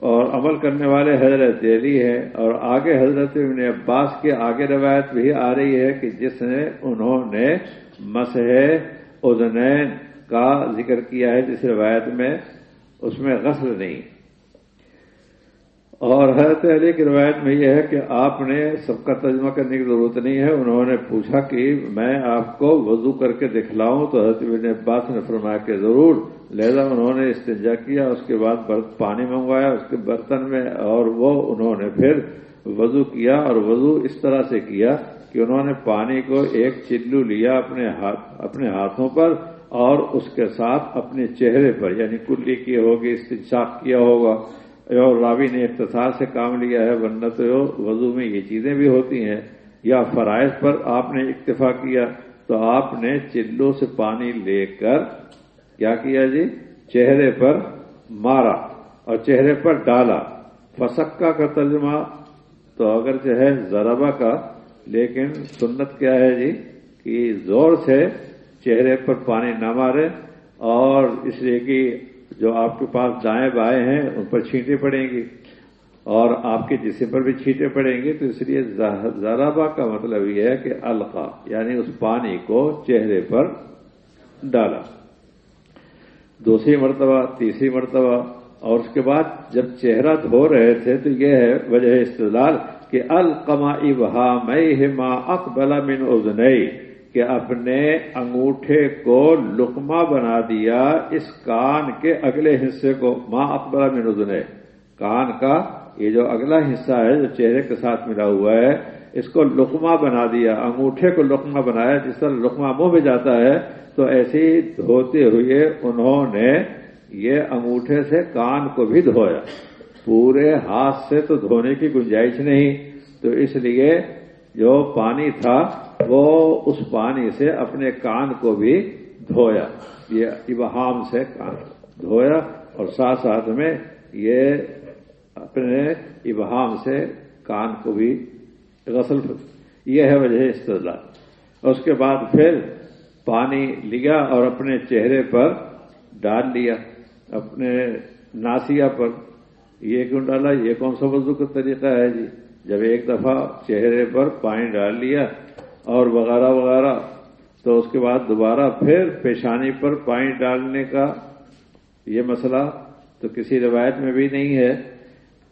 اور عمل کرنے والے حضرت علی ہے اور آگے حضرت ابن عباس کے آگے روایت بھی آ رہی ہے کہ جس نے انہوں نے مسح ادنین کا ذکر کیا ہے جس روایت میں اس میں غسل نہیں اور حضرت علی کی روایت میں یہ ہے کہ آپ نے سب کا ترجمہ کرنے کی ضرورت نہیں ہے۔ انہوں نے پوچھا کہ میں آپ کو وضو کر کے دکھلاؤں تو حضرت ابن عباس نے فرمایا کہ ضرور۔ لہذا انہوں نے استنجا کیا، اس کے بعد پانی منگوایا، اس کے برتن میں اور وہ انہوں نے پھر وضو کیا اور وضو اس طرح سے کیا کہ انہوں نے پانی کو ایک چلو لیا اپنے ہاتھ، اپنے ہاتھوں پر اور اس کے ساتھ اپنے چہرے پر یعنی کلی کی ہوگی، استنشاق کیا ہوگا۔ اور راوی نے اختصار سے کام لیا ہے، ورنہ تو وضو میں یہ چیزیں بھی ہوتی ہیں۔ یا فرائض پر آپ نے اکتفا کیا تو آپ نے چلو سے پانی لے کر کیا کیا جی؟ چہرے پر مارا اور چہرے پر ڈالا۔ فسکا کا ترجمہ تو اگر جو ہے ذربا کا، لیکن سنت کیا ہے جی؟ کہ زور سے چہرے پر پانی نہ مارے اور اس لیے کہ جو آپ کے پاس دائیں بائیں ہیں، ان پر چھینٹیں پڑیں گی۔ اور آپ کے جسم پر بھی چھیٹے پڑیں گے تو اس لیے زرابا کا مطلب یہ ہے کہ القا یعنی اس پانی کو چہرے پر ڈالا۔ دوسری مرتبہ، تیسری مرتبہ، اور اس کے بعد جب چہرہ دھو رہے تھے تو یہ ہے وجہ استدلال کہ القما ابہا میں ماں اکبلا من ازنئی کہ اپنے انگوٹھے کو لقمہ بنا دیا اس کان کے اگلے حصے کو ماں اکبلا من ازنئی کان کا یہ جو اگلا حصہ ہے، جو چہرے کے ساتھ ملا ہوا ہے، اس کو لقمہ بنا دیا، انگوٹھے کو لقمہ بنایا، جس طرح لقمہ منہ میں جاتا ہے، تو ایسے ہی دھوتے ہوئے انہوں نے یہ انگوٹھے سے کان کو بھی دھویا۔ پورے ہاتھ سے تو دھونے کی گنجائش نہیں، تو اس لیے جو پانی تھا، وہ اس پانی سے اپنے کان کو بھی دھویا۔ یہ ابہام سے کان دھویا اور ساتھ ساتھ میں یہ اپنے ابہام سے کان کو بھی غسل یہ ہے وجہ استدلال۔ اس کے بعد پھر پانی لیا اور اپنے چہرے پر ڈال لیا۔ اپنے ناسیا پر۔ یہ کیوں ڈالا؟ یہ کون سا وضو کا طریقہ ہے جی؟ جب ایک دفعہ چہرے پر پانی ڈال لیا اور وغیرہ وغیرہ، تو اس کے بعد دوبارہ پھر پیشانی پر پانی ڈالنے کا یہ مسئلہ تو کسی روایت میں بھی نہیں ہے۔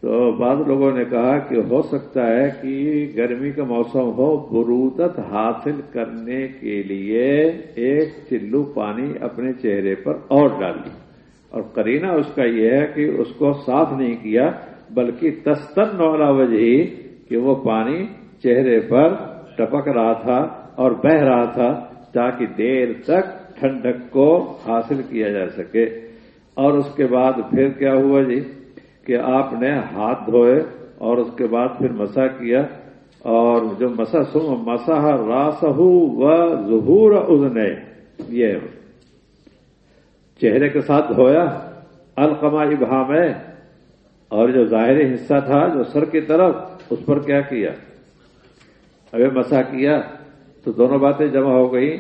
تو بعض لوگوں نے کہا کہ ہو سکتا ہے کہ گرمی کا موسم ہو برودت حاصل کرنے کے لیے ایک چلو پانی اپنے چہرے پر اور ڈال دی۔ اور کرینہ اس کا یہ ہے کہ اس کو صاف نہیں کیا بلکہ تستن نولا وجہ کہ وہ پانی چہرے پر ٹپک رہا تھا اور بہ رہا تھا تاکہ دیر تک ٹھنڈک کو حاصل کیا جا سکے۔ اور اس کے بعد پھر کیا ہوا جی؟ کہ آپ نے ہاتھ دھوئے اور اس کے بعد پھر مسا کیا اور جو مسا سم مسا راسہ و ظہور ادنے یہ چہرے کے ساتھ دھویا القما ابہام ہے اور جو ظاہری حصہ تھا جو سر کی طرف اس پر کیا کیا ابھی مسا کیا، تو دونوں باتیں جمع ہو گئی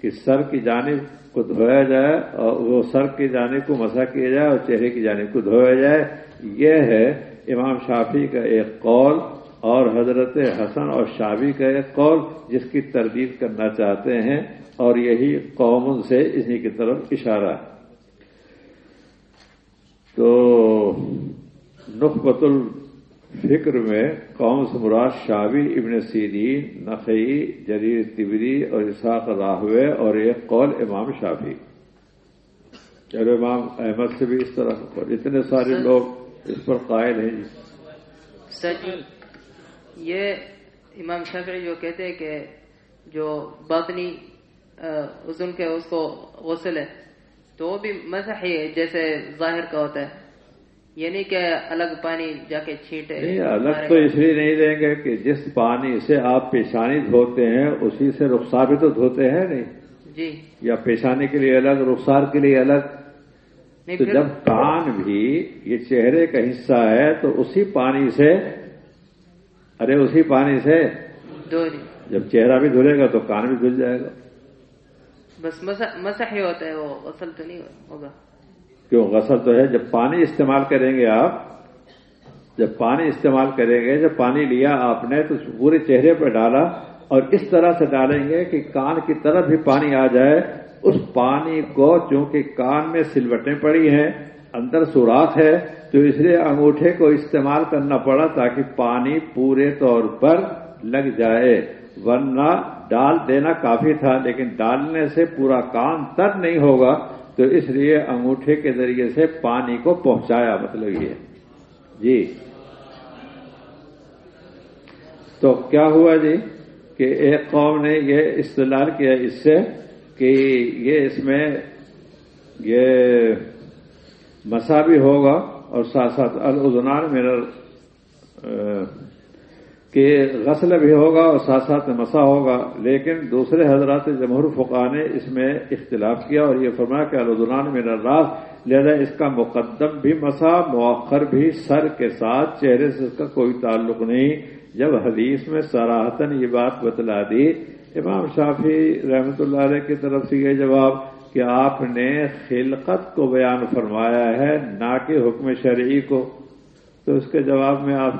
کہ سر کی جانب کو دھویا جائے اور وہ سر کی جانب کو مسا کیا جائے اور چہرے کی جانب کو دھویا جائے۔ یہ ہے امام شافی کا ایک قول اور حضرت حسن اور شابی کا ایک قول جس کی تردید کرنا چاہتے ہیں اور یہی قوم سے اسی کی طرف اشارہ تو نخبت الفکر میں قوم سے مراد شابی ابن سیدی نقی جریر تبری اور اسحاق راہوے اور ایک قول امام شافی اور امام احمد سے بھی اس طرح اتنے سارے لوگ اس پر قائل ہے جی سر جی یہ امام شافعی جو کہتے ہیں کہ جو باطنی ازن کے اس کو غسل ہے تو وہ بھی مسح ہی جیسے ظاہر کا ہوتا ہے۔ یعنی کہ الگ پانی جا کے چھینٹے الگ تو اس لیے نہیں دیں گے کہ جس پانی سے آپ پیشانی دھوتے ہیں اسی سے رخسار بھی تو دھوتے ہیں نہیں؟ جی۔ یا پیشانی کے لیے الگ رخسار کے لیے الگ؟ تو جب کان بھی یہ چہرے کا حصہ ہے تو اسی پانی سے ارے اسی پانی سے جب چہرہ بھی دھلے گا تو کان بھی دھل جائے گا۔ بس مسح ہی ہوتا ہے وہ غسل تو نہیں ہوگا کیوں غسل تو ہے جب پانی استعمال کریں گے آپ، جب پانی استعمال کریں گے، جب پانی لیا آپ نے تو پورے چہرے پر ڈالا اور اس طرح سے ڈالیں گے کہ کان کی طرف بھی پانی آ جائے۔ اس پانی کو چونکہ کان میں سلوٹیں پڑی ہیں، اندر سوراخ ہے، تو اس لیے انگوٹھے کو استعمال کرنا پڑا تاکہ پانی پورے طور پر لگ جائے۔ ورنہ ڈال دینا کافی تھا، لیکن ڈالنے سے پورا کان تر نہیں ہوگا۔ تو اس لیے انگوٹھے کے ذریعے سے پانی کو پہنچایا مطلب یہ۔ جی۔ تو کیا ہوا جی؟ کہ ایک قوم نے یہ استعلال کیا اس سے کہ یہ اس میں یہ مسا بھی ہوگا اور ساتھ ساتھ الزنان میرا کہ غسل بھی ہوگا اور ساتھ ساتھ مسا ہوگا، لیکن دوسرے حضرات جمہور فقا نے اس میں اختلاف کیا اور یہ فرمایا کہ الزنان میرا راز لہذا اس کا مقدم بھی مسا، مؤخر بھی سر کے ساتھ، چہرے سے اس کا کوئی تعلق نہیں۔ جب حدیث میں سراہتن یہ بات بتلا دی، امام شافی رحمت اللہ علیہ کی طرف سے یہ جواب کہ آپ نے خلقت کو بیان فرمایا ہے، نہ کہ حکم شرعی کو۔ تو اس کے جواب میں آپ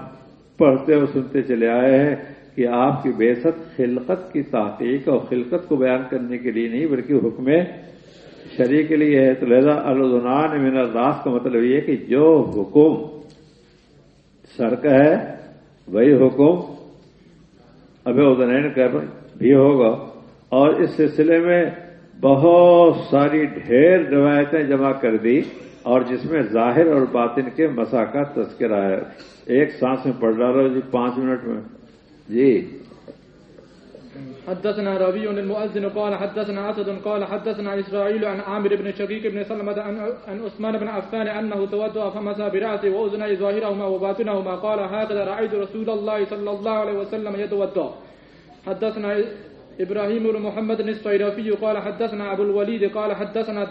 پڑھتے اور سنتے چلے آئے ہیں کہ آپ کی بےست خلقت کی تحقیق اور خلقت کو بیان کرنے کے لیے نہیں، بلکہ حکم شریع کے لیے ہے۔ تو لہذا الدنان من الراس کا مطلب یہ کہ جو حکم سر کا ہے، وہی حکم ابھی ادنین کا بھی ہوگا۔ اور اس سلسلے میں بہت ساری ڈھیر روایتیں جمع کر دی۔ اور جس میں ظاہر اور باطن کے مسا کا تذکرہ ہے۔ ایک سانس میں پڑھ ڈالو جی پانچ منٹ میں۔ جی۔ حدثنا ربيع المؤذن قال حدثنا اسد قال حدثنا اسرائيل عن عامر بن شقيق بن سلمة عن عثمان بن عفان انه توضا فمسى براسه واذنيه ظاهرهما وباطنهما قال هكذا رايت رسول الله صلى الله عليه وسلم يتوضا حدثنا ابراهيم بن محمد الصيرفي قال حدثنا ابو الوليد قال حدثنا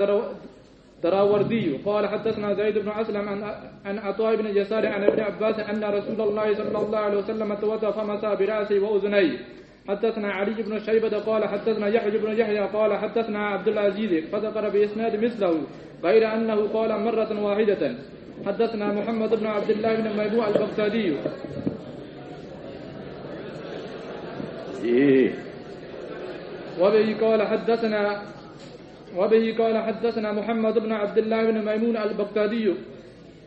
دراوردي قال حدثنا زيد بن أسلم عن عطاء بن يسار عن ابن عباس أن رسول الله صلى الله عليه وسلم توضأ فمسى برأسه وأذنيه. حدثنا علي بن شيبة قال حدثنا يحيى بن يحيى قال حدثنا عبد العزيز فذكر بإسناد مثله غير أنه قال مرة واحدة. حدثنا محمد بن عبد الله بن ميموع البغدادي. وبه قال حدثنا وبه قال حدثنا محمد بن عبد الله بن ميمون البغدادي.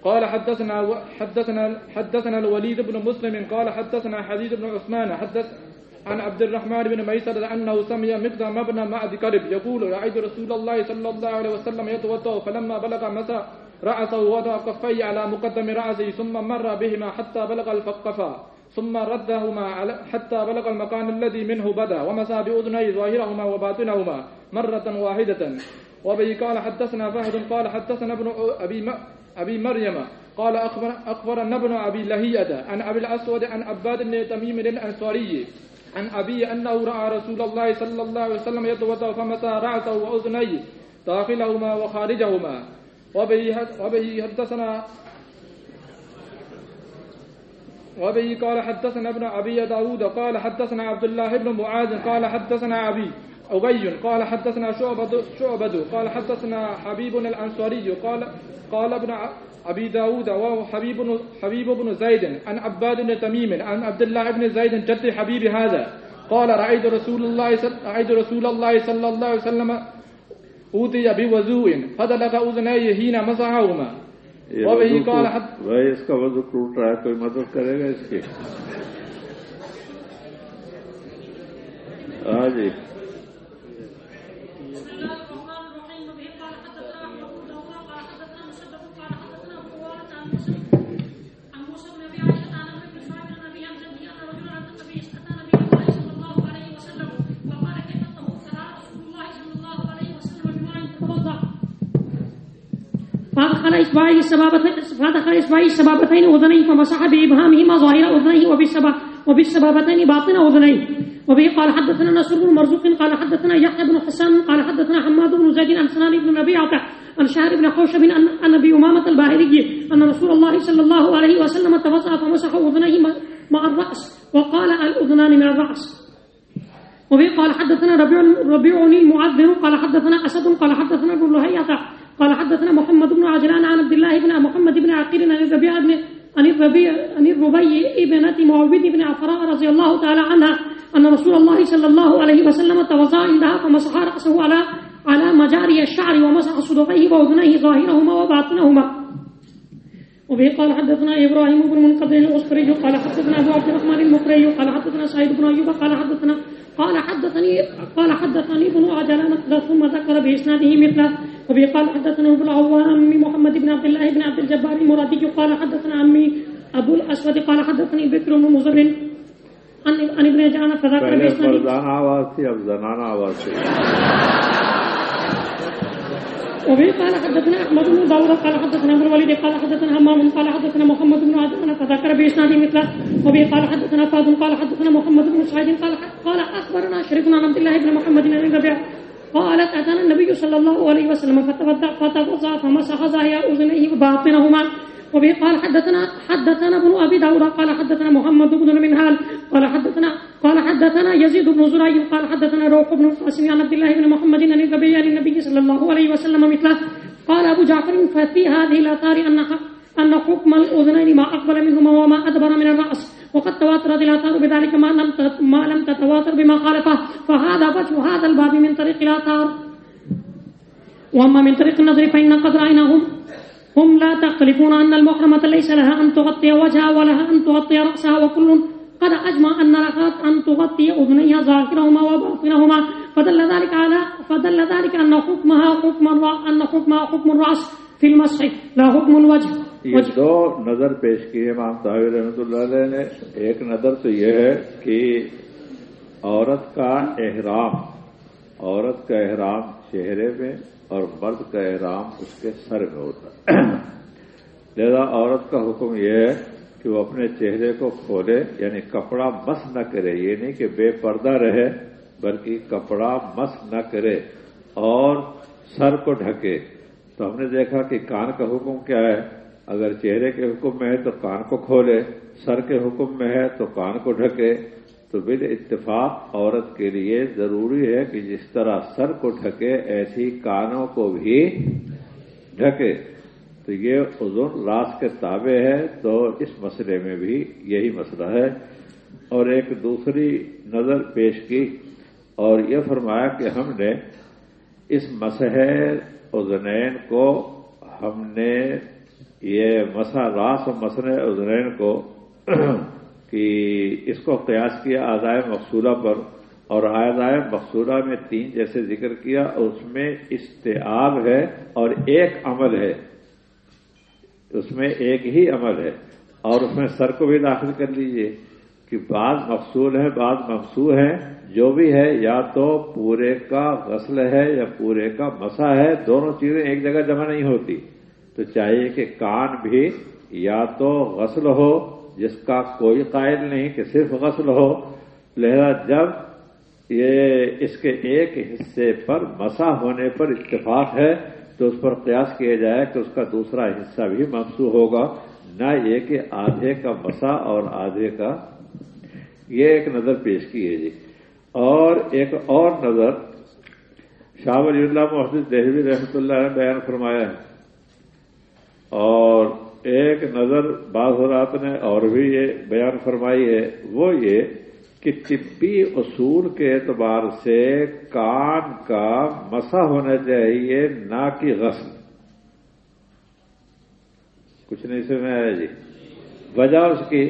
قال حدثنا حدثنا حدثنا الوليد بن مسلم قال حدثنا حديث بن عثمان حدث عن عبد الرحمن بن ميسر أنه سمع مقدام ابن معد كرب. يقول رأيت رسول الله صلى الله عليه وسلم يتوضأ فلما بلغ مساء رأسه وضع كفيه على مقدم رأسه ثم مر بهما حتى بلغ الفقفا ثم ردهما حتى بلغ المكان الذي منه بدا ومسى بأذنيه ظاهرهما وباطنهما مرة واحدة. وبه قال حدثنا فهد قال حدثنا ابن أبي, أبي مريم قال أخبر أخبرنا ابن أبي لهيئة عن أبي الأسود عن عباد بن تميم الأنصاري عن أبي أنه رأى رسول الله صلى الله عليه وسلم يتوضأ فمسى رأسه وأذنيه داخلهما وخارجهما. وبه حدثنا وبه قال حدثنا ابن أبي داود قال حدثنا عبد الله بن معاذ قال حدثنا أبي أبي قال حدثنا شعبة قال حدثنا حبيب الأنصاري قال قال ابن أبي داود وهو حبيب, حبيب بن زيد عن عباد بن تميم عن عبد الله بن زيد جد حبيب هذا. قال رأيت رسول الله رأيت رسول الله صلى الله عليه وسلم أوتي بوضوء فدلك أذنيه حين مسحهما. بھائی اس کا وضو ٹوٹ رہا ہے کوئی مدد کرے گا اس کی؟ ہاں جی۔ فادخل إصبعيه السبابتين فادخل إصبعيه السبابتين أذنيه فمسح بإبهامهما ظاهر أذنيه وبالسبابتين باطن أذنيه. وبه قال حدثنا نصر بن مرزوق قال حدثنا يحيى بن حسان قال حدثنا حماد بن زيد عن سنان بن ربيعة عن شهر بن خوشب عن أبي أمامة الباهلي أن رسول الله صلى الله عليه وسلم توسع فمسح أذنيه مع الرأس وقال الأذنان من الرأس. وبه قال حدثنا ربيع ربيع المعذر قال حدثنا أسد قال حدثنا ابن لهيعة قال حدثنا محمد بن عجلان عن عبد الله بن محمد بن عقيل عن الربيع بن عن الربيع عن الربيع ابنة معوذ بن عفراء رضي الله تعالى عنها أن رسول الله صلى الله عليه وسلم توضأ عندها فمسح رأسه على على مجاري الشعر ومسح صدقيه وأذنيه ظاهرهما وباطنهما. وبه قال حدثنا إبراهيم بن منقذ الاسكري قال حدثنا أبو عبد الرحمن المقري قال حدثنا سعيد بن أيوب قال حدثنا قال حدثني قال حدثني ابن عجلان ثم ذكر بإسناده مثله وبه قال حدثنا ابو العوام محمد بن عبد الله بن عبد الجبار المرادي قال حدثنا عمي أبو الأسود قال حدثني بكر بن مزر عن عن ابن جعان فذكر فردانہ آواز تھی اب زنانہ آواز وبه قال حدثنا أحمد بن داود قال حدثنا ابو الوليد قال حدثنا همام قال حدثنا محمد بن عجلان فذكر باسناده مثله. وبه قال حدثنا فاضل قال حدثنا محمد بن سعيد قال قال أخبرنا شريك عن عبد الله بن محمد بن الربيع قالت أتانا النبي صلى الله عليه وسلم فتوضا فمسح ظاهر أذنيه وباطنهما وبه قال حدثنا حدثنا ابن أبي داود قال حدثنا محمد بن المنهال قال حدثنا قال حدثنا يزيد بن زريع قال حدثنا روح بن القاسم عن عبد الله بن محمد عن النبي النبي صلى الله عليه وسلم مثله. قال أبو جعفر ففي هذه الأثار ان أن حكم الأذنين ما أقبل منهما وما أدبر من الرأس. وقد تواترت الآثار بذلك ما لم ما لم تتواتر بما خالفه. فهذا وجه هذا الباب من طريق الآثار وأما من طريق النظر فإن قد رأيناهم هم لا تختلفون أن المحرمة ليس لها أن تغطي وجهها ولها أن تغطي رأسها وكل. قد أجمع أن لها أن تغطي أذنيها ظاهرهما وباطنهما. فدل ذلك على فدل ذلك أن حكمها حكم أن حكمها حكم الرأس في المسح لا حكم الوجه. یہ دو نظر پیش کی امام طاہر رحمۃ اللہ علیہ نے ایک نظر تو یہ ہے کہ عورت کا احرام عورت کا احرام چہرے میں اور مرد کا احرام اس کے سر میں ہوتا ہے۔ لہذا عورت کا حکم یہ ہے کہ وہ اپنے چہرے کو کھولے یعنی کپڑا مس نہ کرے یہ نہیں کہ بے پردہ رہے بلکہ کپڑا مس نہ کرے اور سر کو ڈھکے۔ تو ہم نے دیکھا کہ کان کا حکم کیا ہے؟ اگر چہرے کے حکم میں ہے تو کان کو کھولے، سر کے حکم میں ہے تو کان کو ڈھکے۔ تو بال اتفاق عورت کے لیے ضروری ہے کہ جس طرح سر کو ڈھکے، ایسی کانوں کو بھی ڈھکے۔ تو یہ ازن راس کے تابع ہے، تو اس مسئلے میں بھی یہی مسئلہ ہے۔ اور ایک دوسری نظر پیش کی اور یہ فرمایا کہ ہم نے اس مسح ازنین کو، ہم نے یہ مسا راس و مسن ازنین کو کہ اس کو قیاس کیا، آزائے مقصولہ پر، اور آزائے مقصولہ میں تین جیسے ذکر کیا، اس میں استعاب ہے اور ایک عمل ہے۔ اس میں ایک ہی عمل ہے۔ اور اس میں سر کو بھی داخل کر لیجیے کہ بعض مقصول ہے بعض مقصو ہے جو بھی ہے، یا تو پورے کا غسل ہے یا پورے کا مسا ہے، دونوں چیزیں ایک جگہ جمع نہیں ہوتی۔ تو چاہیے کہ کان بھی یا تو غسل ہو، جس کا کوئی قائل نہیں کہ صرف غسل ہو۔ لہذا جب یہ اس کے ایک حصے پر مسا ہونے پر اتفاق ہے، تو اس پر قیاس کیا جائے کہ اس کا دوسرا حصہ بھی مقصو ہوگا، نہ یہ کہ آدھے کا مسا اور آدھے کا۔ یہ ایک نظر پیش کی ہے جی۔ اور ایک اور نظر، شاہ ولی اللہ محدود دہوی رحمۃ اللہ نے بیان فرمایا ہے۔ اور ایک نظر بعض حضرات نے اور بھی یہ بیان فرمائی ہے، وہ یہ کہ طبی اصول کے اعتبار سے کان کا مسا ہونا چاہیے، نہ کہ غسل۔ کچھ نہیں سمجھ آیا جی۔ وجہ اس کی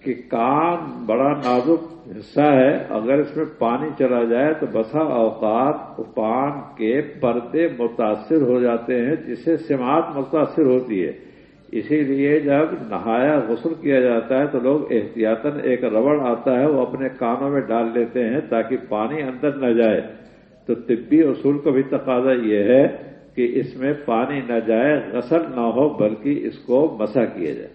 کہ کان بڑا نازک حصہ ہے، اگر اس میں پانی چلا جائے تو بسا اوقات پان کے پردے متاثر ہو جاتے ہیں جس سے سماعت متاثر ہوتی ہے۔ اسی لیے جب نہایا غسل کیا جاتا ہے تو لوگ احتیاطاً ایک ربڑ آتا ہے، وہ اپنے کانوں میں ڈال لیتے ہیں تاکہ پانی اندر نہ جائے۔ تو طبی اصول کا بھی تقاضا یہ ہے کہ اس میں پانی نہ جائے، غسل نہ ہو، بلکہ اس کو مسا کیا جائے۔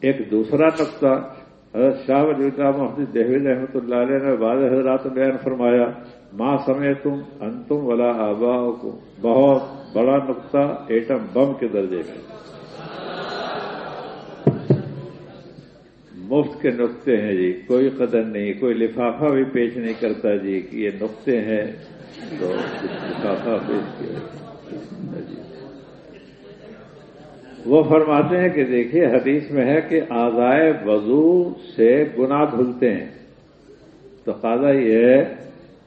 ایک دوسرا نقطہ حضرت شاہ ولی محمد دہوی رحمۃ اللہ علیہ نے بعض حضرات بیان فرمایا ماں سمے تم انتم ولا آبا کو بہت بڑا نقطہ ایٹم بم کے درجے کا مفت کے نقطے ہیں جی کوئی قدر نہیں، کوئی لفافہ بھی پیش نہیں کرتا جی کہ یہ نقطے ہیں تو لفافہ پیش کیا جی وہ فرماتے ہیں کہ دیکھیے حدیث میں ہے کہ آزائے وضو سے گناہ دھلتے ہیں۔ تو قاضا یہ ہے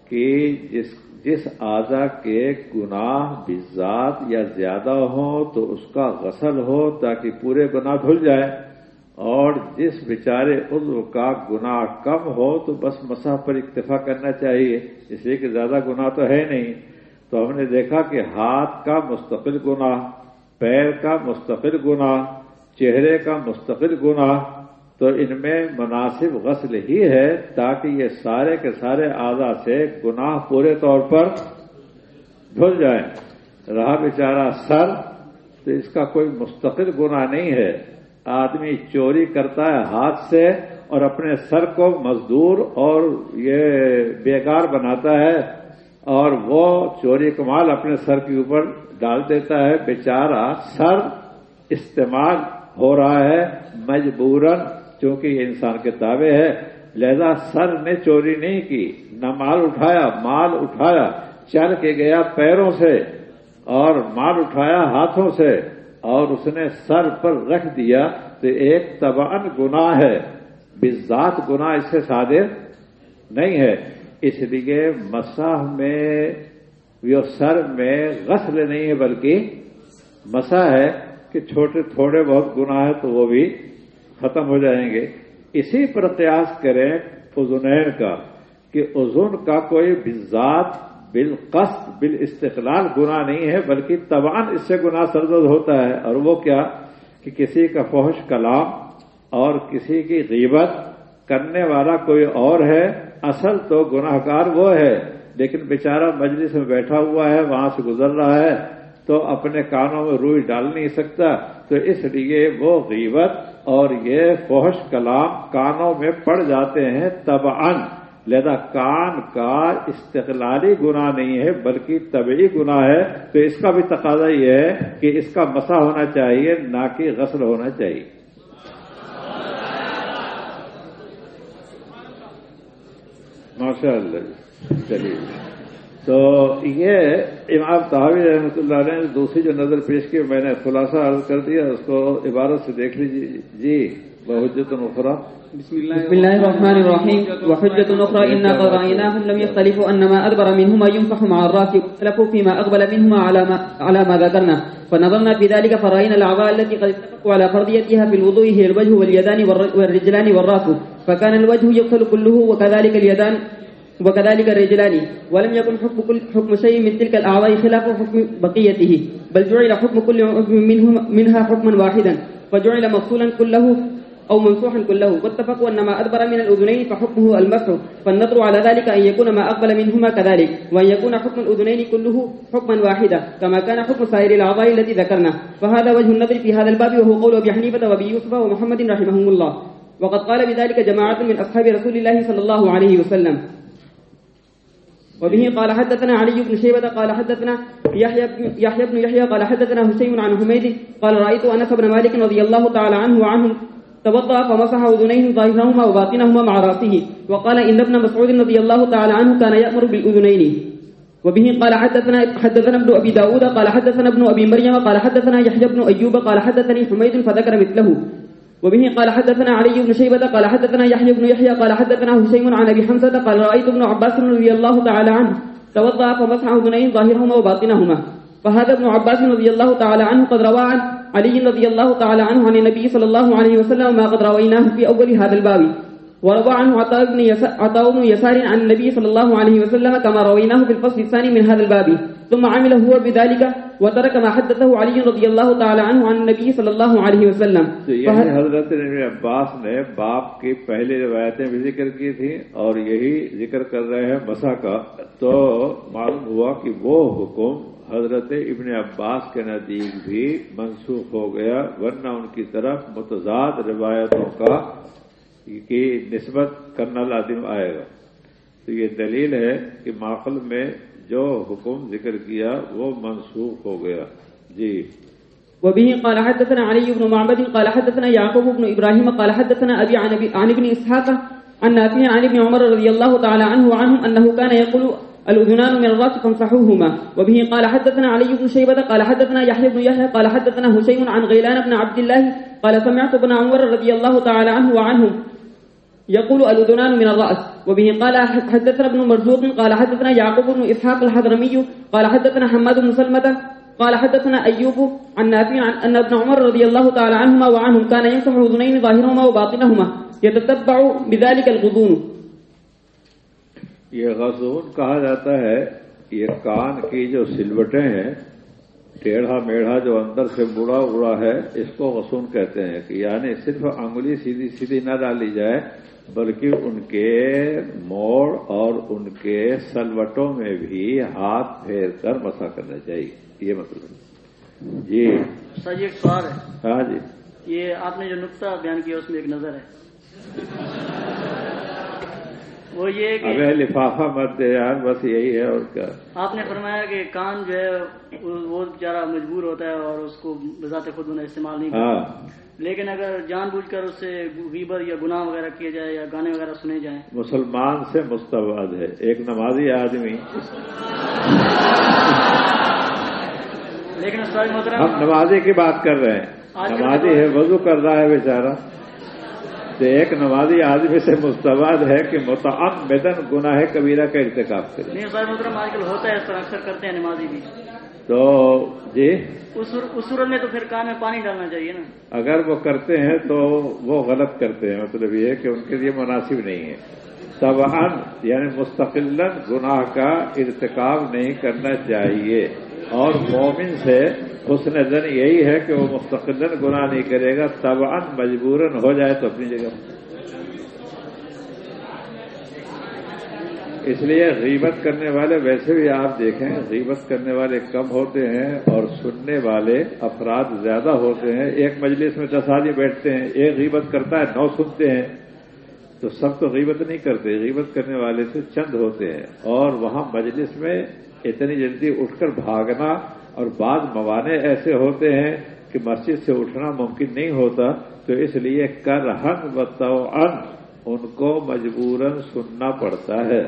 کہ جس جس آزا کے گناہ بذات یا زیادہ ہوں تو اس کا غسل ہو تاکہ پورے گناہ دھل جائے۔ اور جس بیچارے عضو کا گناہ کم ہو تو بس مسح پر اکتفا کرنا چاہیے، اس لیے کہ زیادہ گناہ تو ہے نہیں۔ تو ہم نے دیکھا کہ ہاتھ کا مستقل گناہ پیر کا مستقل گناہ، چہرے کا مستقل گناہ، تو ان میں مناسب غسل ہی ہے تاکہ یہ سارے کے سارے اعضا سے گناہ پورے طور پر دھل جائیں۔ رہا بیچارہ سر، تو اس کا کوئی مستقل گناہ نہیں ہے۔ آدمی چوری کرتا ہے ہاتھ سے اور اپنے سر کو مزدور اور یہ بیکار بناتا ہے۔ اور وہ چوری کمال اپنے سر کے اوپر ڈال دیتا ہے، بیچارہ سر استعمال ہو رہا ہے مجبوراً، چونکہ یہ انسان کے تابع ہے۔ لہذا سر نے چوری نہیں کی، نہ مال اٹھایا مال اٹھایا، چل کے گیا پیروں سے اور مال اٹھایا ہاتھوں سے اور اس نے سر پر رکھ دیا۔ تو ایک تبان گناہ ہے۔ بذات گناہ اس سے صادر نہیں ہے۔ اس لیے مساح میں یہ سر میں غسل نہیں ہے، بلکہ مسا ہے کہ چھوٹے تھوڑے بہت گناہ ہے تو وہ بھی ختم ہو جائیں گے۔ اسی پر قیاس کریں فضنین کا کہ ازن کا کوئی بذات بالقصد، بالاستقلال گناہ نہیں ہے، بلکہ تبان اس سے گناہ سرزد ہوتا ہے۔ اور وہ کیا؟ کہ کسی کا فوش کلام اور کسی کی غیبت کرنے والا کوئی اور ہے اصل تو گناہ گار وہ ہے، لیکن بیچارہ مجلس میں بیٹھا ہوا ہے، وہاں سے گزر رہا ہے، تو اپنے کانوں میں روئی ڈال نہیں سکتا۔ تو اس لیے وہ غیبت اور یہ فوش کلام کانوں میں پڑ جاتے ہیں تب ان لہذا کان کا استقلالی گناہ نہیں ہے، بلکہ طبعی گناہ ہے۔ تو اس کا بھی تقاضا یہ ہے کہ اس کا مسا ہونا چاہیے، نہ کہ غسل ہونا چاہیے۔ ماشاء اللہ چلیے تو یہ امام تحاوی رحمۃ اللہ نے دوسری جو نظر پیش کی میں نے خلاصہ عرض کر دیا اس کو عبارت سے دیکھ لیجیے۔ جی بحجت نخرا بسم الله الرحمن الرحيم وحجة أخرى إنا قد رأيناهم لم يختلفوا أن ما أدبر منهما ينفح مع الراكب اختلفوا فيما أقبل منهما على ما, على ما ذكرنا۔ فنظرنا في ذلك فرأينا الأعضاء التي قد اتفقوا على فرضيتها في الوضوء هي الوجه واليدان والرجلان والراس فكان الوجه يغسل كله وكذلك اليدان وكذلك الرجلان ولم يكن حكم كل حكم شيء من تلك الأعضاء خلاف حكم بقيته بل جعل حكم كل عضو منها حكما واحدا فجعل مفصولا كله أو ممسوحا كله واتفقوا أن ما أدبر من الأذنين فحكمه المسح فالنظر على ذلك أن يكون ما أقبل منهما كذلك وأن يكون حكم الأذنين كله حكما واحدا كما كان حكم سائر الأعضاء التي ذكرنا فهذا وجه النظر في هذا الباب وهو قول أبي حنيفة وأبي يوسف ومحمد رحمهم الله. وقد قال بذلك جماعة من أصحاب رسول الله صلى الله عليه وسلم. وبه قال حدثنا علي بن شيبة قال حدثنا يحيى بن يحيى بن يحيى قال حدثنا هشيم عن حميد قال رأيت أنس بن مالك رضي الله تعالى عنه وعنهم توضأ فمسح أذنيه ظاهرهما وباطنهما مع رأسه وقال إن ابن مسعود رضي الله تعالى عنه كان يأمر بالأذنين. وبه قال حدثنا حدثنا ابن أبي داود قال حدثنا ابن أبي مريم قال حدثنا يحيى بن أيوب قال حدثني حميد فذكر مثله. وبه قال حدثنا علي بن شيبة، قال حدثنا يحيى بن يحيى، قال حدثنا هشيم عن أبي حمزة، قال رأيت ابن عباس رضي الله تعالى عنه توضأ فمسح أذنيه ظاهرهما وباطنهما. فهذا ابن عباس رضي الله تعالى عنه قد روى عن علي رضي الله تعالى عنه عن النبي صلى الله عليه وسلم ما قد رويناه في أول هذا الباب. وروى عنه عطاء بن عطاء بن يسار عن النبي صلى الله عليه وسلم كما رويناه في الفصل الثاني من هذا الباب. ثم عمل هو بذلك وترك ما حدثه علي رضي الله تعالى عنه عن النبي صلى الله عليه وسلم. تو یہی حضرت عباس نے باپ کی پہلی روایتیں بھی ذکر کی تھیں اور یہی ذکر کر رہے ہیں مسا کا. تو معلوم ہوا کہ وہ حکم حضرت ابن عباس کے نزدیک بھی منسوخ ہو گیا ورنہ ان کی طرف متضاد روایتوں کا کی نسبت کرنا لازم آئے گا۔ تو یہ دلیل ہے کہ ماخل میں جو حکم ذکر کیا وہ منسوخ ہو گیا۔ جی۔ وبه قال حدثنا علي بن معبد، قال حدثنا يعقوب بن ابراهيم قال حدثنا ابي عن عن ابن اسحاق عن نافع، عن ابن عمر رضي الله تعالى عنه وعنهم انه كان يقول الأذنان من الرأس فانصحوهما وبه قال حدثنا علي بن شيبة، قال حدثنا يحيى بن يحيى، قال حدثنا هشيم عن غيلان بن عبد الله، قال سمعت ابن عمر رضي الله تعالى عنه وعنهم يقول الأذنان من الرأس، وبه قال حدثنا ابن مرزوق، قال حدثنا يعقوب بن إسحاق الحضرمي، قال حدثنا حماد بن سلمة، قال حدثنا أيوب عن نافع عن أن ابن عمر رضي الله تعالى عنهما وعنهم كان يمسح أذنين ظاهرهما وباطنهما، يتتبع بذلك الغضون. یہ غزون کہا جاتا ہے، یہ کان کی جو سلوٹیں ہیں، ٹیڑھا میڑھا جو اندر سے بڑا اڑا ہے، اس کو غصون کہتے ہیں کہ یعنی صرف انگلی سیدھی سیدھی نہ ڈالی جائے بلکہ ان کے موڑ اور ان کے سلوٹوں میں بھی ہاتھ پھیر کر مسا کرنا چاہیے۔ یہ مطلب جی۔ سر یہ ایک سوال ہے۔ ہاں جی۔ یہ آپ نے جو نقطہ بیان کیا اس میں ایک نظر ہے۔ وہ یہ کہ لفافہ مت دے یار بس یہی ہے اور کیا۔ آپ نے فرمایا کہ کان جو ہے وہ بیچارہ مجبور ہوتا ہے اور اس کو بذات خود انہیں استعمال نہیں ہاں۔ کرتا لیکن اگر جان بوجھ کر اس سے غیبت یا گناہ وغیرہ کیے جائے یا گانے وغیرہ سنے جائیں۔ مسلمان سے مستبد ہے۔ ایک نمازی آدمی۔ لیکن ہم نمازی کی بات کر رہے ہیں۔ نمازی ہے وضو کر رہا ہے بیچارہ۔ ایک نمازی آدمی سے مستباد ہے کہ متعمدن گناہ کبیرہ کا ارتکاب کرے۔ نہیں استاد محترم آج کل ہوتا ہے اس طرح اکثر کرتے ہیں نمازی بھی۔ تو جی؟ اس صور- اس صورت میں تو پھر کان میں پانی ڈالنا چاہیے نا۔ اگر وہ کرتے ہیں تو وہ غلط کرتے ہیں۔ مطلب یہ کہ ان کے لیے مناسب نہیں ہے۔ طبعاً یعنی مستقل گناہ کا ارتکاب نہیں کرنا چاہیے۔ اور مومن سے حسن زن یہی ہے کہ وہ مستقل گناہ نہیں کرے گا، طبعاً مجبوراً ہو جائے تو اپنی جگہ۔ اس لیے غیبت کرنے والے، ویسے بھی آپ دیکھیں، غیبت کرنے والے کم ہوتے ہیں اور سننے والے افراد زیادہ ہوتے ہیں۔ ایک مجلس میں دس آدمی بیٹھتے ہیں، ایک غیبت کرتا ہے، نو سنتے ہیں۔ تو سب تو غیبت نہیں کرتے، غیبت کرنے والے سے چند ہوتے ہیں۔ اور وہاں مجلس میں اتنی جلدی اٹھ کر بھاگنا اور بعض موانع ایسے ہوتے ہیں کہ مسجد سے اٹھنا ممکن نہیں ہوتا تو اس لیے کر ہن بتاؤ ان ان کو مجبوراً سننا پڑتا ہے۔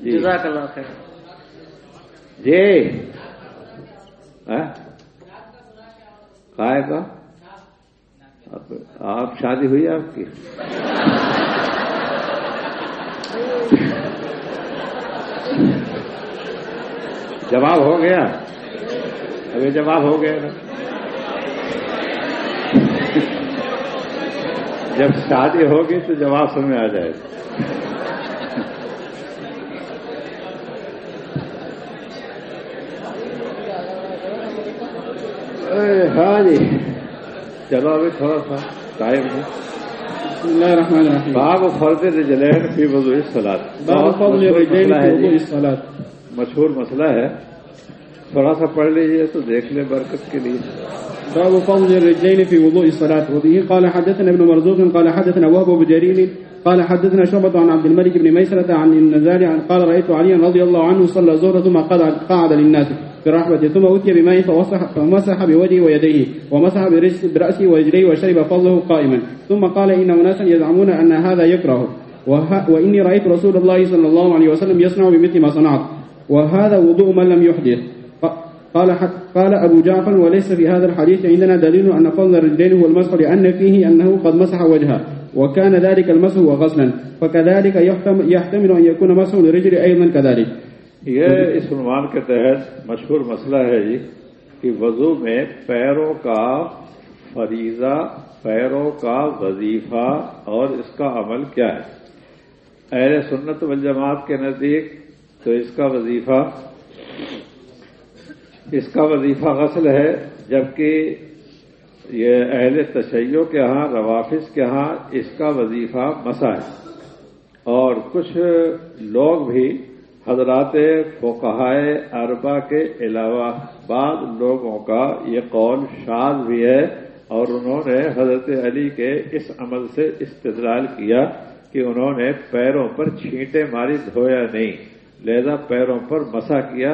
جی۔ جزاک اللہ خیر۔ جی۔ ہاں؟ کا آپ- آپ شادی ہوئی آپ کی؟ جواب ہو گیا؟ ابھی جواب ہو گیا۔ نا جب شادی ہوگی تو جواب سمجھ آ جائے گا۔ ہاں جی۔ چلو ابھی تھوڑا سا ٹائم ہے۔ باب فرد رجلین فی وضوء الصلاة۔ باب فضل في ہے وضوء جی۔ الصلاة۔ مشہور مسئلہ ہے تھوڑا سا پڑھ لیجئے تو دیکھ لیں برکت کے لیے باب فضل الرجلين في وضوء الصلاة. وبه قال حدثنا ابن مرزوق قال حدثنا وهب بن جرير قال حدثنا شعبة عن عبد الملك بن ميسرة عن النزار عن قال رأيت عليا رضي الله عنه صلى الظهر ثم قعد قعد للناس في الرحبة ثم أتي بماء فمسح بوجهه ويديه ومسح برأسه ورجليه وشرب فضله قائما. ثم قال إن أناسا يزعمون أن هذا يكره. وإني رأيت رسول الله صلى الله عليه وسلم يصنع بمثل ما صنعت. وهذا وضوء من لم يحدث قال قال أبو جعفر وليس في هذا الحديث عندنا دليل أن فضل الرجلين هو المسح لأن فيه أنه قد مسح وجهه وكان ذلك المسح وغسلا فكذلك يحتمل, أن يكون مسح الرجل أيضا كذلك. یہ اس عنوان کے تحت مشہور مسئلہ ہے جی کہ وضو میں پیروں کا فریضہ پیروں کا وظیفہ اور اس کا عمل کیا ہے؟ اہل سنت والجماعت کے نزدیک تو اس کا وظیفہ اس کا وظیفہ غسل ہے، جبکہ یہ اہل تشیع کے ہاں روافظ کے ہاں اس کا وظیفہ مسا ہے۔ اور کچھ لوگ بھی حضرات فقہائے اربا کے علاوہ بعض لوگوں کا یہ قول شاذ بھی ہے اور انہوں نے حضرت علی کے اس عمل سے استدلال کیا کہ انہوں نے پیروں پر چھینٹے ماری، دھویا نہیں۔ لہذا پیروں پر مسا کیا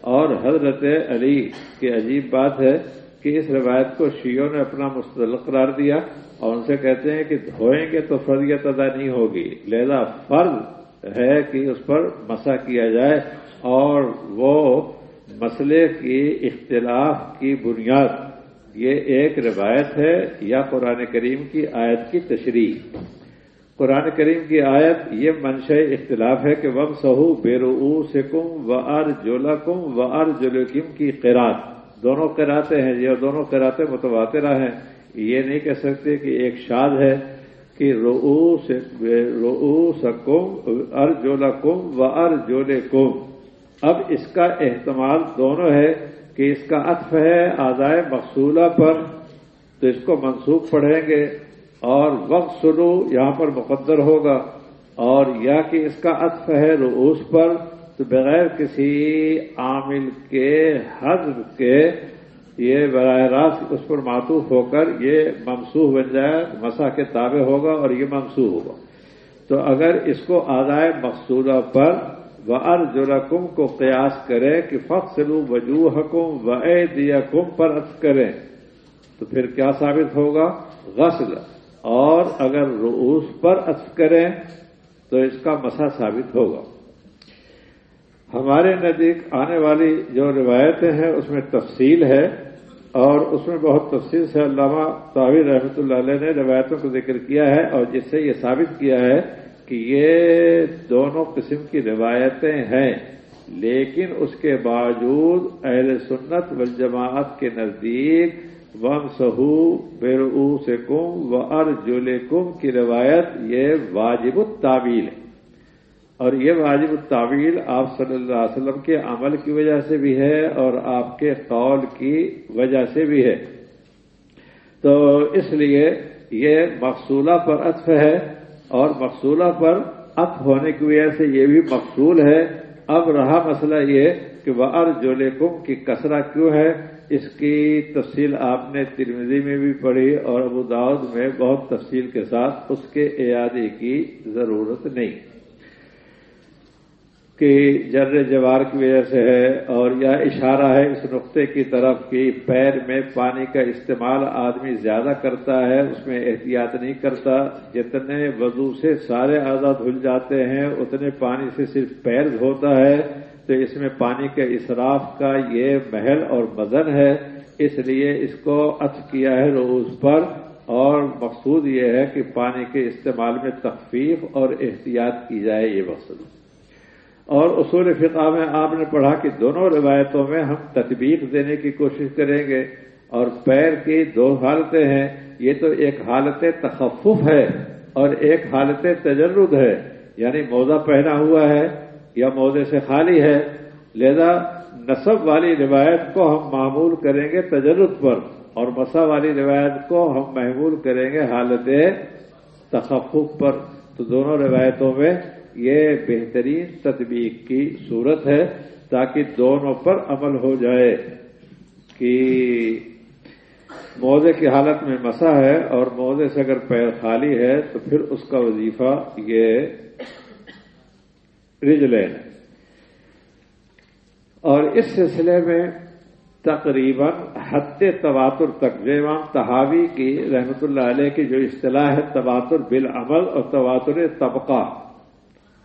اور حضرت علی کی عجیب بات ہے کہ اس روایت کو شیعوں نے اپنا مستدل قرار دیا اور ان سے کہتے ہیں کہ دھوئیں گے تو فریت ادا نہیں ہوگی۔ لہذا فرض ہے کہ اس پر مسا کیا جائے اور وہ مسئلے کی اختلاف کی بنیاد، یہ ایک روایت ہے یا قرآن کریم کی آیت کی تشریح۔ قرآن کریم کی آیت یہ منشا اختلاف ہے کہ وم سہو بے رو سکم و ار جولا کم و ار جولکم کی قرات دونوں کراتے ہیں یہ دونوں کراتے متواترہ ہیں۔ یہ نہیں کہہ سکتے کہ ایک شاد ہے کہ رو سکم ار جولا کم و ار جولے کم اب اس کا احتمال دونوں ہے کہ اس کا عطف ہے آدائے مقصولہ پر۔ تو اس کو منسوخ پڑھیں گے۔ اور وقت سلو یہاں پر مقدر ہوگا۔ اور یا کہ اس کا عطف ہے رؤوس پر، تو بغیر کسی عامل کے حضب کے، یہ براہ راست اس پر معطوف ہو کر یہ ممسوح بن جائے مسا کے تابع ہوگا اور یہ ممسوح ہوگا۔ تو اگر اس کو آدائے مقصودہ پر و ارجلکم کو قیاس کرے کہ فخلو وجوہکم و ایدیکم پر عطف کریں، تو پھر کیا ثابت ہوگا؟ غسل۔ اور اگر رؤوس پر عطف کریں تو اس کا مسا ثابت ہوگا۔ ہمارے نزدیک آنے والی جو روایتیں ہیں، اس میں تفصیل ہے اور اس میں بہت تفصیل سے علامہ طاوی رحمۃ اللہ علیہ نے روایتوں کو ذکر کیا ہے اور جس سے یہ ثابت کیا ہے کہ یہ دونوں قسم کی روایتیں ہیں، لیکن اس کے باوجود اہل سنت والجماعت کے نزدیک وم سہو بیرو سے کم و ارجول کم کی روایت یہ واجب التعویل ہے۔ اور یہ واجب التعویل آپ صلی اللہ علیہ وسلم کے عمل کی وجہ سے بھی ہے اور آپ کے قول کی وجہ سے بھی ہے۔ تو اس لیے یہ مقصولہ پر عطف ہے اور مقصولہ پر عطف ہونے کی وجہ سے یہ بھی مقصول ہے۔ اب رہا مسئلہ یہ کہ وہ ارجول کم کی کسرہ کیوں ہے؟ اس کی تفصیل آپ نے ترمیزی میں بھی پڑھی اور ابو داود میں بہت تفصیل کے ساتھ اس کے اعادے کی ضرورت نہیں۔ کہ جر جوار کی وجہ سے ہے اور یا اشارہ ہے اس نقطے کی طرف کہ پیر میں پانی کا استعمال آدمی زیادہ کرتا ہے، اس میں احتیاط نہیں کرتا۔ جتنے وضو سے سارے آزاد دھل جاتے ہیں، اتنے پانی سے صرف پیر دھوتا ہے۔ تو اس میں پانی کے اسراف کا یہ محل اور مزن ہے، اس لیے اس کو ات کیا ہے روز پر اور مقصود یہ ہے کہ پانی کے استعمال میں تخفیف اور احتیاط کی جائے یہ مقصد۔ اور اصول فقہ میں آپ نے پڑھا کہ دونوں روایتوں میں ہم تطبیق دینے کی کوشش کریں گے اور پیر کی دو حالتیں ہیں۔ یہ تو ایک حالت تخفف ہے اور ایک حالت تجرد ہے یعنی موزہ پہنا ہوا ہے یا موزے سے خالی ہے، لہذا نصب والی روایت کو ہم معمول کریں گے تجرد پر، اور مسا والی روایت کو ہم محمول کریں گے حالت تخفف پر۔ تو دونوں روایتوں میں یہ بہترین تدبیق کی صورت ہے، تاکہ دونوں پر عمل ہو جائے کہ موزے کی حالت میں مسا ہے، اور موزے سے اگر پیر خالی ہے، تو پھر اس کا وظیفہ یہ رجلین ہے اور اس سلسلے میں تقریباً حد تواتر تک جو امام تحاوی کی رحمت اللہ علیہ کی جو اصطلاح ہے تواتر بالعمل اور تواتر طبقہ،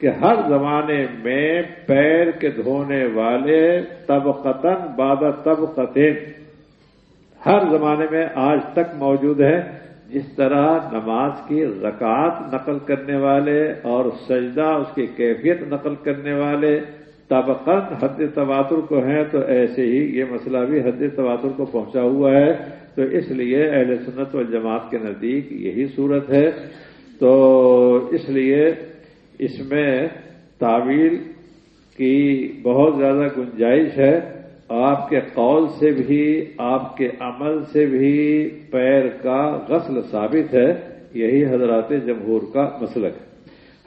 کہ ہر زمانے میں پیر کے دھونے والے طبقتاً بادہ طبقتین، ہر زمانے میں آج تک موجود ہے جس طرح نماز کی زکوٰۃ نقل کرنے والے اور سجدہ اس کی کیفیت نقل کرنے والے طبقت حد تواتر کو ہیں، تو ایسے ہی یہ مسئلہ بھی حد تواتر کو پہنچا ہوا ہے۔ تو اس لیے اہل سنت و جماعت کے نزدیک یہی صورت ہے۔ تو اس لیے اس میں تعویل کی بہت زیادہ گنجائش ہے۔ آپ کے قول سے بھی، آپ کے عمل سے بھی پیر کا غسل ثابت ہے، یہی حضرات جمہور کا مسلک ہے۔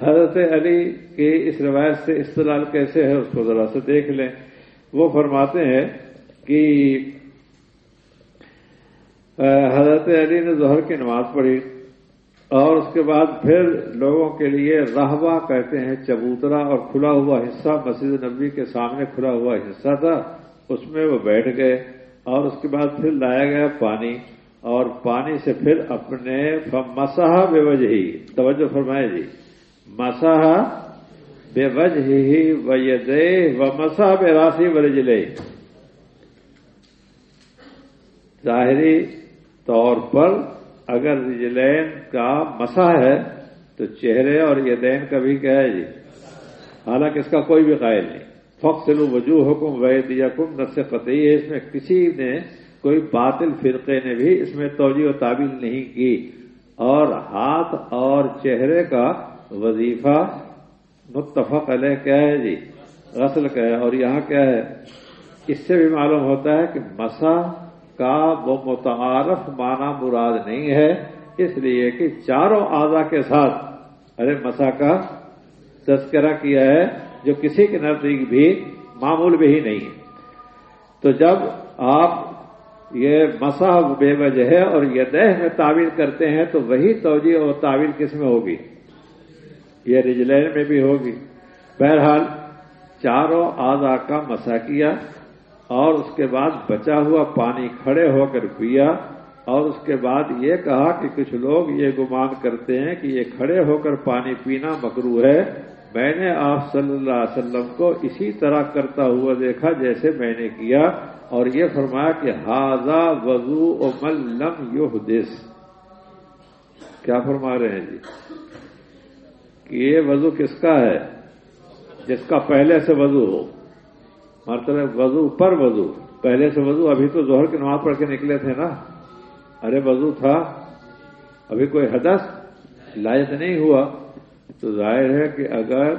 حضرت علی کی اس روایت سے استدلال کیسے ہے، اس کو ذرا سے دیکھ لیں۔ وہ فرماتے ہیں کہ حضرت علی نے ظہر کی نماز پڑھی اور اس کے بعد پھر لوگوں کے لیے رہوا کہتے ہیں، چبوترا اور کھلا ہوا حصہ، مسجد نبی کے سامنے کھلا ہوا حصہ تھا۔ اس میں وہ بیٹھ گئے اور اس کے بعد پھر لایا گیا پانی اور پانی سے پھر اپنے مساح بے وجہ ہی توجہ فرمائے جی مساح بے وجہ ہی و دے و مساح بے راسی ورجلے ظاہری طور پر اگر رجلین کا مسا ہے تو چہرے اور یدین کا بھی کیا ہے جی؟ حالانکہ اس کا کوئی بھی قائل نہیں۔ فخلو وجوہ حکم وید یا کم نس قطعی ہے۔ اس میں کسی نے کوئی باطل فرقے نے بھی اس میں توجہ و تعبیل نہیں کی۔ اور ہاتھ اور چہرے کا وظیفہ متفق علیہ کیا ہے جی؟ غسل کا ہے۔ اور یہاں کیا ہے؟ اس سے بھی معلوم ہوتا ہے کہ مسا کا وہ متعارف معنی مراد نہیں ہے۔ اس لیے کہ چاروں اعضا کے ساتھ، ارے مسا کا تذکرہ کیا ہے۔ جو کسی کے نزدیک بھی معمول بھی ہی نہیں ہے۔ تو جب آپ یہ مسا بے وجہ ہے اور یہ دہ میں تعویل کرتے ہیں تو وہی توجہ اور تعویل کس میں ہوگی؟ یہ رجلین میں بھی ہوگی۔ بہرحال چاروں اعضا کا مسا کیا اور اس کے بعد بچا ہوا پانی کھڑے ہو کر پیا اور اس کے بعد یہ کہا کہ کچھ لوگ یہ گمان کرتے ہیں کہ یہ کھڑے ہو کر پانی پینا مکرو ہے۔ میں نے آپ صلی اللہ علیہ وسلم کو اسی طرح کرتا ہوا دیکھا جیسے میں نے کیا اور یہ فرمایا کہ ہاضا وضو و ملم یو کیا فرما رہے ہیں جی؟ کہ یہ وضو کس کا ہے؟ جس کا پہلے سے وضو ہو۔ مطلب وضو پر وضو۔ پہلے سے وضو، ابھی تو ظہر کی نماز پڑھ کے نکلے تھے نا۔ ارے وضو تھا۔ ابھی کوئی حدث؟ لائق نہیں ہوا۔ تو ظاہر ہے کہ اگر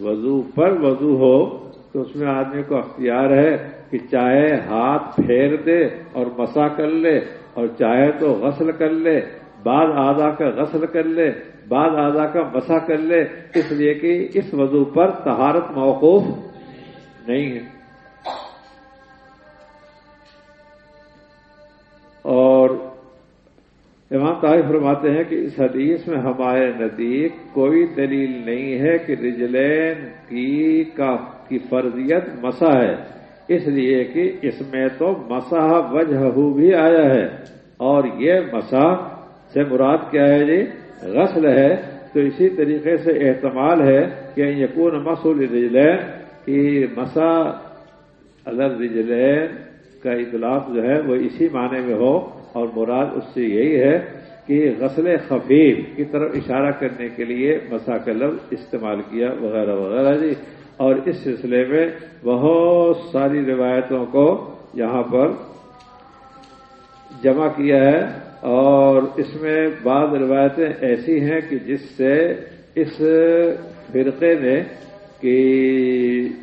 وضو پر وضو ہو تو اس میں آدمی کو اختیار ہے کہ چاہے ہاتھ پھیر دے اور مسا کر لے اور چاہے تو غسل کر لے بعد آدھا کا غسل کر لے بعد آدھا کا مسا کر لے، اس لیے کہ اس وضو پر تہارت موقوف نہیں ہے۔ اور امام طاہر فرماتے ہیں کہ اس حدیث میں ہمارے نزدیک کوئی دلیل نہیں ہے کہ رجلین کی کا کی فرضیت مسا ہے۔ اس لیے کہ اس میں تو مسا وجہ بھی آیا ہے۔ اور یہ مسا سے مراد کیا ہے جی؟ غسل ہے۔ تو اسی طریقے سے احتمال ہے کہ یقون مسول رجلین کی مسا الگ رجلین کا اطلاق جو ہے وہ اسی معنی میں ہو۔ اور مراد اس سے یہی ہے کہ غسل خفیف کی طرف اشارہ کرنے کے لیے مسا کا لفظ استعمال کیا، وغیرہ وغیرہ جی۔ اور اس سلسلے میں بہت ساری روایتوں کو یہاں پر جمع کیا ہے۔ اور اس میں بعض روایتیں ایسی ہیں کہ جس سے اس فرقے نے کہ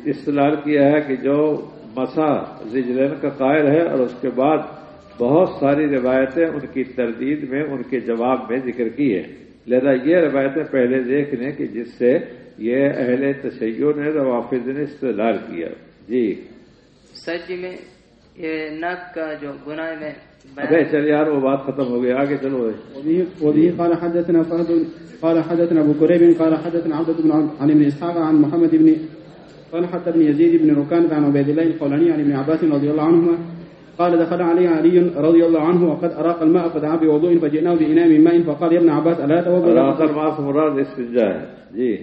استعلال کیا ہے کہ جو مسا رجلین کا قائل ہے اور اس کے بعد بہت ساری روایتیں ان کی تردید میں ان کے جواب میں ذکر کی ہے لہذا یہ روایتیں پہلے دیکھ لیں کہ جس سے یہ اہل تشیع نے روافظ نے استدار کیا۔ جی۔ سچ میں یہ ناک کا جو گناہ میں ارے چل یار وہ بات ختم ہو گئی۔ آگے چلو۔ وبه قال حدثنا فهد قال حدثنا ابو كريب قال حدثنا عبد بن عن ابن اسحاق عن محمد بن طلحة بن يزيد بن ركان عن عبيد الله القولاني عن ابن عباس رضي الله عنهما قال دخل علي علي رضي الله عنه وقد أراق الماء فدعا بوضوء فجئناه بإناء من ماء فقال يا ابن عباس ألا توضأ أراق الماء مراد استنجاء ہے جی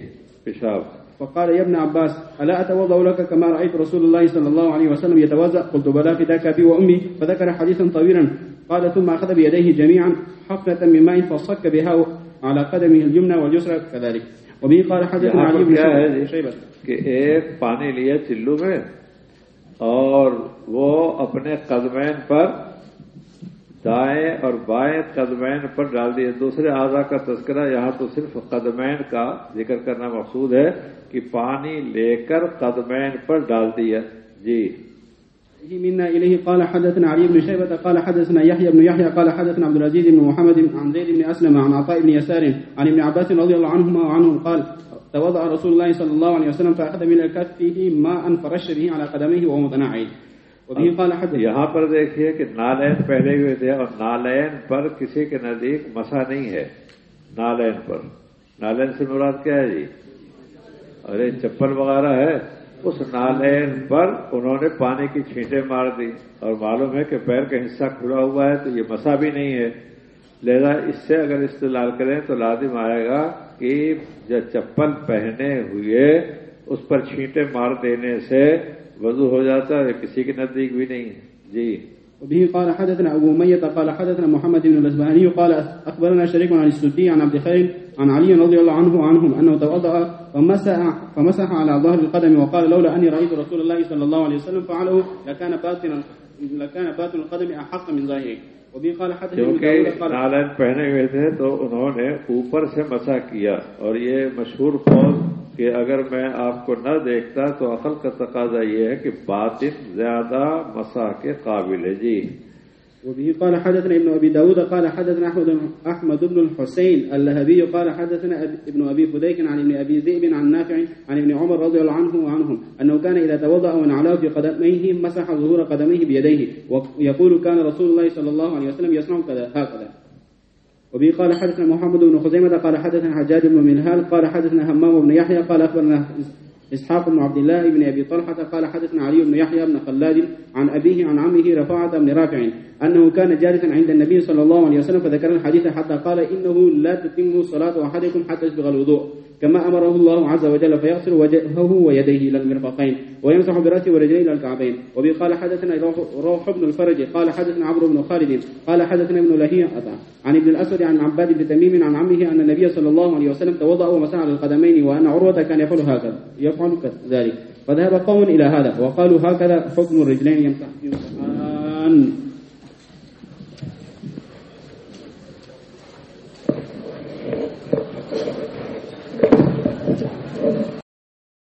پیشاب فقال يا ابن عباس ألا أتوضأ لك كما رأيت رسول الله صلى الله عليه وسلم يتوضأ؟ قلت بلى فداك أبي وأمي. فذكر حديثا طويلا. قال ثم أخذ بيديه جميعا حفنة من ماء فصك بها على قدمه اليمنى واليسرى كذلك. وبه قال حدثنا علي بن شيبة. لیا چلو میں؟ اور وہ اپنے قدمین پر دائیں اور بائیں قدمین پر ڈال دیے دوسرے اعضاء کا تذکرہ یہاں تو صرف قدمین کا ذکر کرنا مقصود ہے کہ پانی لے کر قدمین پر ڈال دیا جی۔ جی منا إليه قال حدثنا علي بن شيبة قال حدثنا يحيى بن يحيى قال حدثنا عبد العزيز بن محمد عن زيد بن أسلم عن عطاء بن يسار عن ابن عباس رضي الله عنهما وعنهم قال توضأ رسول الله صلى الله عليه وسلم فأخذ من كفه ماء فرش به على قدميه وهو متناعد وبه قال حدثنا یہاں پر دیکھیے کہ نالین پہلے ہوئے تھے اور نالین پر کسی کے نزدیک مسا نہیں ہے۔ نالین پر۔ نالین سے مراد کیا ہے جی؟ ارے، چپل وغیرہ ہے۔ اس نالین پر انہوں نے پانی کی چھینٹیں مار دی اور معلوم ہے کہ پیر کا حصہ کھلا ہوا ہے تو یہ مسا بھی نہیں ہے۔ لہذا اس سے اگر استعلال کریں تو لازم آئے گا کہ جو چپل پہنے ہوئے اس پر چھینٹیں مار دینے سے وضو ہو جاتا ہے کسی کے نزدیک بھی نہیں جی۔ وبه قال حدثنا أبو أمية قال حدثنا محمد بن الأزبهاني قال أخبرنا شريك عن السدي عن عبد الخير عن علي رضي الله عنه وعنهم أنه توضأ فمسح, فمسح على ظهر القدم وقال لولا أني رأيت رسول الله صلى الله عليه وسلم فعله لكان باطن لكان باطن القدم أحق من ظاهره. کیونکہ نالین پہنے ہوئے تھے تو انہوں نے اوپر سے مسا کیا اور یہ مشہور قول کہ اگر میں آپ کو نہ دیکھتا تو عقل کا تقاضا یہ ہے کہ باطن زیادہ مسا کے قابل ہے۔ جی۔ وبه قال حدثنا ابن أبي داود قال حدثنا أحمد أحمد بن الحسين اللهبي قال حدثنا أبي- ابن أبي فديك عن ابن أبي ذئب عن نافع عن ابن عمر رضي الله عنه وعنهم أنه كان إذا توضأ ونعلاه في قدميه مسح ظهور قدميه بيديه ويقول كان رسول الله صلى الله عليه وسلم يصنع كذا هكذا. وبه قال حدثنا محمد بن خزيمة قال حدثنا حجاج بن منهال قال حدثنا همام بن يحيى قال أخبرنا إسحاق بن عبد الله بن أبي طلحة قال حدثنا علي بن يحيى بن خلاد عن أبيه عن عمه رفاعة بن رافع أنه كان جالسا عند النبي صلى الله عليه وسلم فذكر الحديث حتى قال إنه لا تتم صلاة أحدكم حتى يسبغ الوضوء. كما أمره الله عز وجل فيغسل وجهه ويديه إلى المرفقين ويمسح برأسه ورجليه إلى الكعبين. وبه قال حدثنا روح بن الفرج قال حدثنا عمرو بن خالد قال حدثنا ابن لهيعة عن ابن الأسود عن عباد بن تميم عن عمه أن النبي صلى الله عليه وسلم توضأ ومسح على القدمين وأن عروة كان يفعل هكذا يفعل ذلك فذهب قوم إلى هذا وقالوا هكذا حكم الرجلين يمسحان.